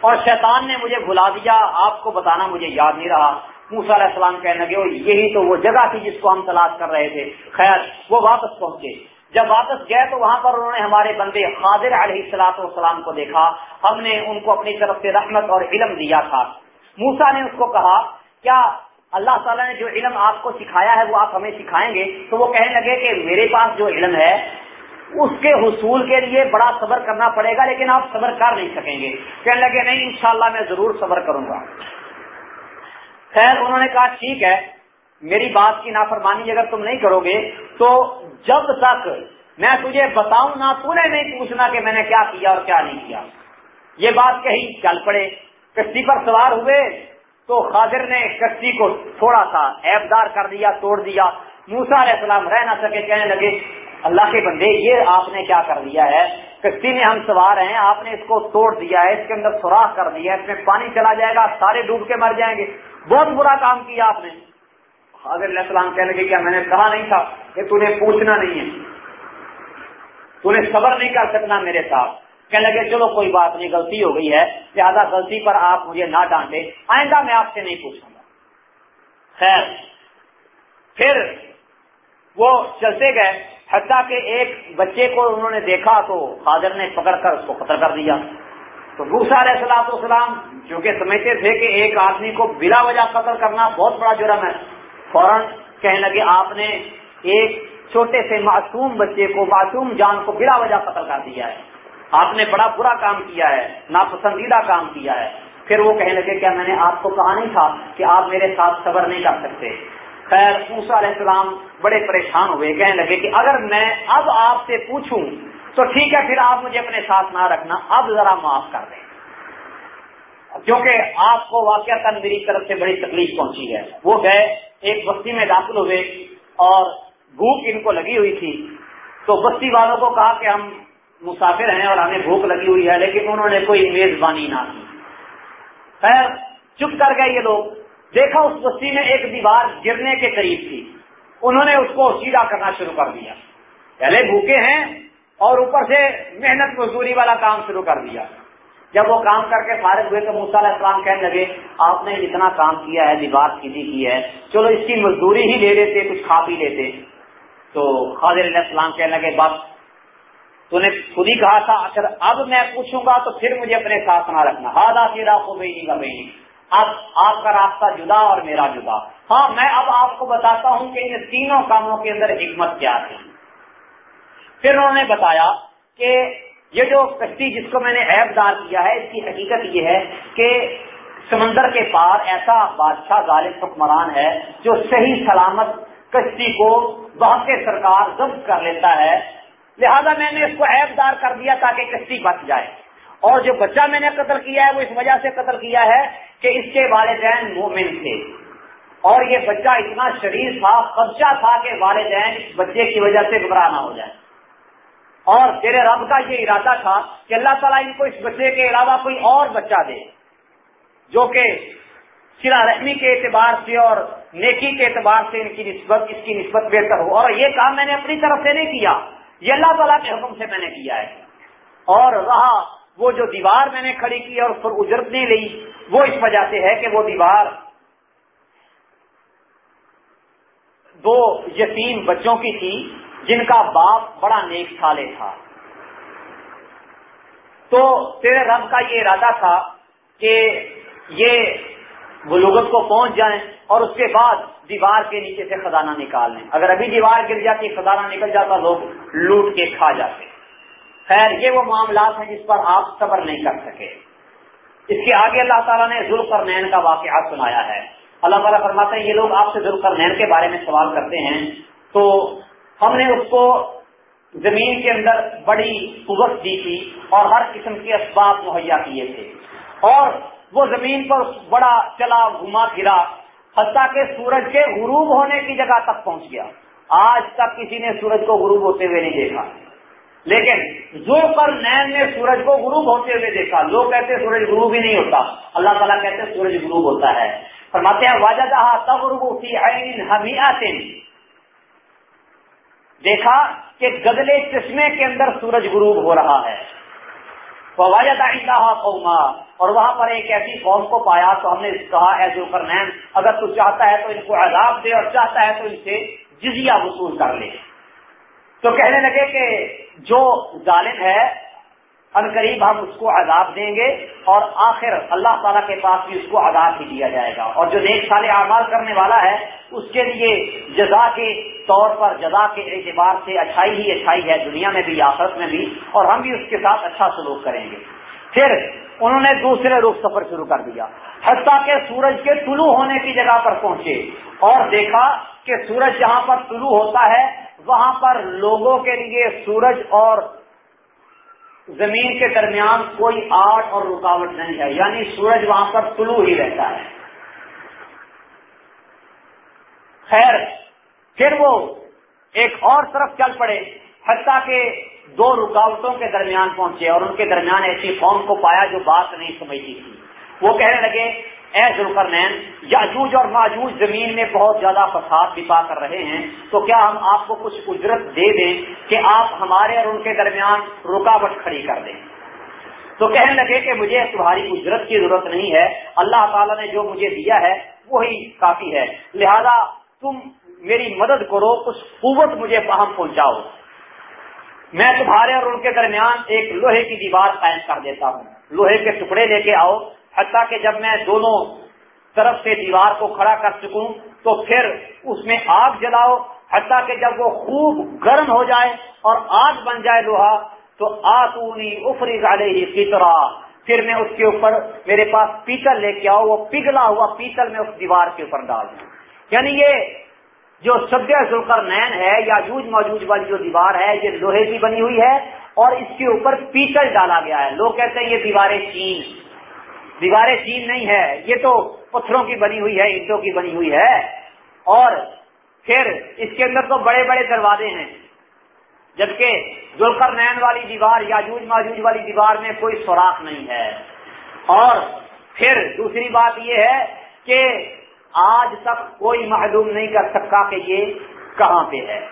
اور شیطان نے مجھے بھلا دیا، آپ کو بتانا مجھے یاد نہیں رہا۔ موسا علیہ السلام کہنے لگے یہی تو وہ جگہ تھی جس کو ہم تلاش کر رہے تھے۔ خیر، وہ واپس پہنچے۔ جب واپس گئے تو وہاں پر انہوں نے ہمارے بندے خاضر علیہ السلاط والسلام کو دیکھا۔ ہم نے ان کو اپنی طرف سے رحمت اور علم دیا تھا۔ موسا نے اس کو کہا، کیا اللہ تعالیٰ نے جو علم آپ کو سکھایا ہے وہ آپ ہمیں سکھائیں گے؟ تو وہ کہنے لگے کہ میرے پاس جو علم ہے، اس کے حصول کے لیے بڑا صبر کرنا پڑے گا، لیکن آپ صبر کر نہیں سکیں گے۔ کہنے لگے، نہیں، انشاءاللہ میں ضرور صبر کروں گا۔ خیر، انہوں نے کہا، ٹھیک ہے، میری بات کی نافرمانی اگر تم نہیں کرو گے، تو جب تک میں تجھے بتاؤں نہ، تو نے نہیں پوچھنا کہ میں نے کیا کیا اور کیا نہیں کیا۔ یہ بات کہیں چل پڑے۔ کشتی پر سوار ہوئے، تو خاضر نے کشتی کو تھوڑا سا ایبدار کر دیا، توڑ دیا۔ موسا علیہ السلام رہ نہ سکے، کہنے لگے، اللہ کے بندے، یہ آپ نے کیا کر دیا ہے؟ کشتی میں ہم سوار ہیں، آپ نے اس کو توڑ دیا ہے، اس کے اندر سوراخ کر دیا ہے، اس میں پانی چلا جائے گا، سارے ڈوب کے مر جائیں گے۔ بہت برا کام کیا آپ نے۔ حضرت علیہ السلام کہنے لگے، کیا میں نے کہا نہیں تھا کہ تجھے پوچھنا نہیں ہے؟ تو نے صبر نہیں کر سکنا میرے ساتھ؟ کہنے لگے، چلو کوئی بات نہیں، غلطی ہو گئی ہے۔ لہٰذا غلطی پر آپ مجھے نہ ڈانٹے آئندہ میں آپ سے نہیں پوچھوں گا۔ خیر۔ پھر وہ چلتے گئے۔ حتیٰ کہ ایک بچے کو انہوں نے دیکھا تو خاضر نے پکڑ کر اس کو قتل کر دیا۔ تو دوسرا علیہ السلام السلام جو کہ سمجھتے تھے کہ ایک آدمی کو بلا وجہ قتل کرنا بہت بڑا جرم ہے، فوراً کہنے لگے آپ نے ایک چھوٹے سے معصوم بچے کو، معصوم جان کو بلا وجہ قتل کر دیا ہے۔ آپ نے بڑا برا کام کیا ہے، ناپسندیدہ کام کیا ہے۔ پھر وہ کہنے لگے، کیا میں نے آپ کو کہا نہیں تھا کہ آپ میرے ساتھ صبر نہیں کر سکتے؟ خیر موسا علیہ السلام بڑے پریشان ہوئے، کہنے لگے کہ اگر میں اب آپ سے پوچھوں تو ٹھیک ہے، پھر آپ مجھے اپنے ساتھ نہ رکھنا۔ اب ذرا معاف کر دیں۔ کیونکہ آپ کو واقع میری طرف سے بڑی تکلیف پہنچی ہے۔ وہ گئے، ایک بستی میں داخل ہوئے اور بھوک ان کو لگی ہوئی تھی۔ تو بستی والوں کو کہا کہ ہم مسافر ہیں اور ہمیں بھوک لگی ہوئی ہے، لیکن انہوں نے کوئی میزبانی نہ کی۔ خیر، چپ کر گئے یہ لوگ۔ دیکھا اس بستی میں ایک دیوار گرنے کے قریب تھی۔ انہوں نے اس کو سیدھا کرنا شروع کر دیا۔ پہلے بھوکے ہیں اور اوپر سے محنت مزدوری والا کام شروع کر دیا۔ جب وہ کام کر کے فارغ ہوئے تو علیہ السلام کہنے لگے، آپ نے اتنا کام کیا ہے، دیوار سیدھی کی ہے؟ چلو اس کی مزدوری ہی لے لیتے، کچھ کھا پی لیتے۔ تو خاضر علیہ السلام کہنے لگے، بس، تو نے خود ہی کہا تھا، اگر اب میں پوچھوں گا تو پھر مجھے اپنے ساتھ نہ رکھنا۔ ہاد آتی راہ بہنی کا بہنی اب آپ کا راستہ جدا اور میرا جدا۔ ہاں میں اب آپ کو بتاتا ہوں کہ ان تینوں کاموں کے اندر حکمت کیا تھی۔ پھر انہوں نے بتایا کہ یہ جو کشتی جس کو میں نے عیب دار کیا ہے، اس کی حقیقت یہ ہے کہ سمندر کے پار ایسا بادشاہ غالب حکمران ہے جو صحیح سلامت کشتی کو بہت کے سرکار ضبط کر لیتا ہے۔ لہذا میں نے اس کو عیب دار کر دیا تاکہ کشتی بچ جائے۔ اور جو بچہ میں نے قتل کیا ہے، وہ اس وجہ سے قتل کیا ہے کہ اس کے والدین مومن تھے۔ اور یہ بچہ اتنا شریر تھا، قبضہ تھا کہ والدین اس بچے کی وجہ سے گمراہ نہ ہو جائے اور تیرے رب کا یہ ارادہ تھا کہ اللہ تعالیٰ ان کو اس بچے کے علاوہ کوئی اور بچہ دے، جو کہ سرا رحمی کے اعتبار سے اور نیکی کے اعتبار سے ان کی نسبت، اس کی نسبت بہتر ہو۔ اور یہ کام میں نے اپنی طرف سے نہیں کیا، یہ اللہ تعالیٰ کے حکم سے میں نے کیا ہے۔ اور رہا وہ جو دیوار میں نے کھڑی کی اور اس پر اجرت نہیں لی، وہ اس وجہ سے ہے کہ وہ دیوار دو یتیم بچوں کی تھی۔ جن کا باپ بڑا نیک سالے تھا۔ تو تیرے رب کا یہ ارادہ تھا کہ یہ بلوغت کو پہنچ جائیں اور اس کے بعد دیوار کے نیچے سے خزانہ نکال لیں۔ اگر ابھی دیوار گر جاتی، خزانہ نکل جاتا، لوگ لوٹ کے کھا جاتے۔ خیر، یہ وہ معاملات ہیں جس پر آپ صبر نہیں کر سکے۔ اس کے آگے اللہ تعالیٰ نے ذوال کرنین کا واقعہ سنایا ہے۔ اللہ تعالیٰ فرماتے ہیں، یہ لوگ آپ سے ذوال کرنین کے بارے میں سوال کرتے ہیں۔ تو ہم نے اس کو زمین کے اندر بڑی قوت دی تھی اور ہر قسم کے اسباب مہیا کیے تھے۔ اور وہ زمین پر بڑا چلا، گھما پھرا، حتیٰ کہ سورج کے غروب ہونے کی جگہ تک پہنچ گیا۔ آج تک کسی نے سورج کو غروب ہوتے ہوئے نہیں دیکھا۔ لیکن جو پر نین نے سورج کو غروب ہوتے ہوئے دیکھا۔ لوگ کہتے ہیں سورج غروب ہی نہیں ہوتا۔ اللہ تعالیٰ کہتے ہیں سورج غروب ہوتا ہے۔ فرماتے ہیں واجہ تب دیکھا کہ گدلے چشمے کے اندر سورج غروب ہو رہا ہے۔ قوما۔ اور وہاں پر ایک ایسی قوم کو پایا تو ہم نے کہا، اے جو کر نین اگر تو چاہتا ہے تو ان کو عذاب دے اور چاہتا ہے تو ان سے جزیہ وصول کر لے۔ تو کہنے لگے کہ جو ظالم ہے ان قریب ہم اس کو عذاب دیں گے اور آخر اللہ تعالیٰ کے پاس بھی اس کو عذاب ہی دیا جائے گا۔ اور جو نیک سال اعمال کرنے والا ہے، اس کے لیے جزا کے طور پر، جزا کے اعتبار سے اچھائی ہی اچھائی ہے، دنیا میں بھی، آخرت میں بھی، اور ہم بھی اس کے ساتھ اچھا سلوک کریں گے۔ پھر انہوں نے دوسرے رخ سفر شروع کر دیا۔ حتیٰ کہ سورج کے طلوع ہونے کی جگہ پر پہنچے اور دیکھا کہ سورج جہاں پر طلوع ہوتا ہے، وہاں پر لوگوں کے لیے سورج اور زمین کے درمیان کوئی آٹ اور رکاوٹ نہیں ہے۔ یعنی سورج وہاں پر طلوع ہی رہتا ہے۔ خیر، پھر وہ ایک اور طرف چل پڑے، حتیٰ کہ دو رکاوٹوں کے درمیان پہنچے اور ان کے درمیان ایسی قوم کو پایا جو بات نہیں سمجھتی تھی۔ وہ کہنے لگے اے ذوالقرنین، یاجوج اور ماجوج زمین میں بہت زیادہ فساد دفاع کر رہے ہیں، تو کیا ہم آپ کو کچھ اجرت دے دیں کہ آپ ہمارے اور ان کے درمیان رکاوٹ کھڑی کر دیں؟ تو کہنے لگے کہ مجھے تمہاری اجرت کی ضرورت نہیں ہے، اللہ تعالیٰ نے جو مجھے دیا ہے، وہی کافی ہے، لہذا تم میری مدد کرو کچھ قوت مجھے فہم پہنچاؤ۔ میں تمہارے اور ان کے درمیان ایک لوہے کی دیوار قائم کر دیتا ہوں، لوہے کے ٹکڑے لے کے آؤ حتیٰ کہ جب میں دونوں طرف سے دیوار کو کھڑا کر چکوں تو پھر اس میں آگ جلاؤ، حتیٰ کہ جب وہ خوب گرم ہو جائے اور آگ بن جائے لوہا تو آتونی افری گالے ہی فطرا پھر میں اس کے اوپر میرے پاس پیتل لے کے آؤ، وہ پگھلا ہوا پیتل میں اس دیوار کے اوپر ڈال دوں۔ یعنی یہ جو سب ذوکر نین ہے یا یوج موجود والی جو دیوار ہے، یہ لوہے کی بنی ہوئی ہے اور اس کے اوپر پیتل ڈالا گیا ہے۔ لوگ کہتے ہیں یہ دیواریں چین۔ دیواریں چین نہیں ہے، یہ تو پتھروں کی بنی ہوئی ہے، اینٹوں کی بنی ہوئی ہے۔ اور پھر اس کے اندر تو بڑے بڑے دروازے ہیں۔ جبکہ ذوالکر نین والی دیوار یا یوج ماجوج والی دیوار میں کوئی سوراخ نہیں ہے۔ اور پھر دوسری بات یہ ہے کہ آج تک کوئی معلوم نہیں کر سکتا کہ یہ کہاں پہ ہے۔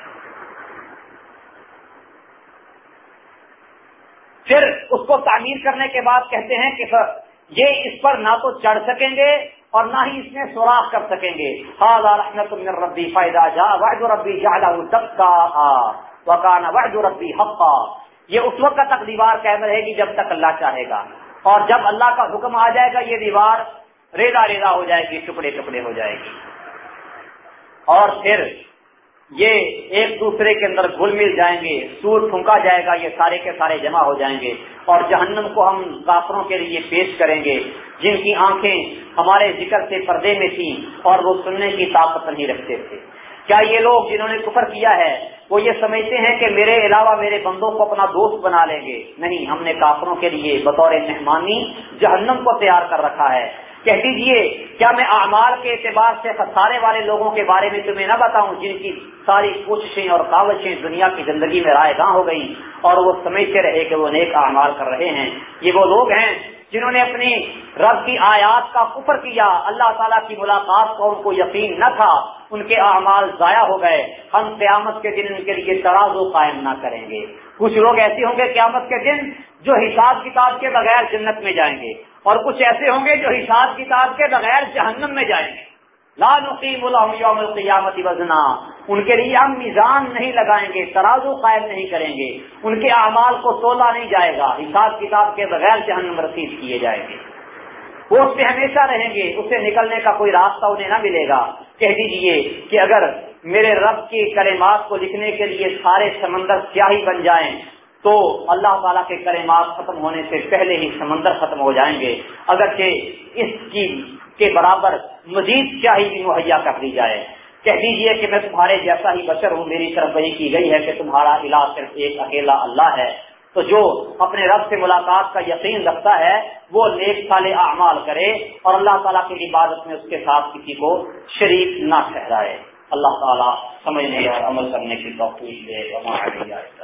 پھر اس کو تعمیر کرنے کے بعد کہتے ہیں کہ یہ اس پر نہ تو چڑھ سکیں گے اور نہ ہی اس میں سوراخ کر سکیں گے۔ رحمت ربی فائدہ جا وحد ربی جالا وکانا وحد ربی حقا۔ یہ اس وقت تک دیوار قائم رہے گی جب تک اللہ چاہے گا۔ اور جب اللہ کا حکم آ جائے گا، یہ دیوار ریزا ریزا ہو جائے گی، ٹکڑے ٹکڑے ہو جائے گی۔ اور پھر یہ ایک دوسرے کے اندر گھل مل جائیں گے، سور پھونکا جائے گا، یہ سارے کے سارے جمع ہو جائیں گے اور جہنم کو ہم کافروں کے لیے پیش کریں گے۔ جن کی آنکھیں ہمارے ذکر سے پردے میں تھیں اور وہ سننے کی طاقت نہیں رکھتے تھے۔ کیا یہ لوگ جنہوں نے کفر کیا ہے، وہ یہ سمجھتے ہیں کہ میرے علاوہ میرے بندوں کو اپنا دوست بنا لیں گے؟ نہیں، ہم نے کافروں کے لیے بطور مہمانی جہنم کو تیار کر رکھا ہے۔ کہہ دیجیے کیا میں اعمال کے اعتبار سے خسارے والے لوگوں کے بارے میں تمہیں نہ بتاؤں جن کی ساری کوششیں اور کاوشیں دنیا کی زندگی میں رائے گاہ ہو گئی اور وہ سمجھتے رہے کہ وہ نیک اعمال کر رہے ہیں؟ یہ وہ لوگ ہیں جنہوں نے اپنی رب کی آیات کا کفر کیا، اللہ تعالیٰ کی ملاقات کو ان کو یقین نہ تھا، ان کے اعمال ضائع ہو گئے۔ ہم قیامت کے دن ان کے لیے ترازو قائم نہ کریں گے۔ کچھ لوگ ایسے ہوں گے قیامت کے دن جو حساب کتاب کے بغیر جنت میں جائیں گے۔ اور کچھ ایسے ہوں گے جو حساب کتاب کے بغیر جہنم میں جائیں گے۔ لا نقیم الحم یوم القیامت وزنا۔ ان کے لیے ہم میزان نہیں لگائیں گے، ترازو قائم نہیں کریں گے۔ ان کے اعمال کو تولا نہیں جائے گا، حساب کتاب کے بغیر جہنم رسید کیے جائیں گے۔ وہ اس سے ہمیشہ رہیں گے اس سے نکلنے کا کوئی راستہ انہیں نہ ملے گا۔ کہہ دیجیے کہ اگر میرے رب کی کلمات کو لکھنے کے لیے سارے سمندر سیاہی بن جائیں تو اللہ تعالیٰ کے کرمات ختم ہونے سے پہلے ہی سمندر ختم ہو جائیں گے۔ اگرچہ اس کی کے برابر مزید چاہی بھی مہیا کر دی جائے۔ کہہ دیجیے کہ میں تمہارے جیسا ہی بشر ہوں، میری طرف وہی کی گئی ہے کہ تمہارا علاج صرف ایک اکیلا اللہ ہے۔ تو جو اپنے رب سے ملاقات کا یقین رکھتا ہے، وہ نیک سال اعمال کرے اور اللہ تعالیٰ کی عبادت میں اس کے ساتھ کسی کو شریک نہ ٹھہرائے۔ اللہ تعالیٰ سمجھنے اور عمل کرنے کی توفیق دے۔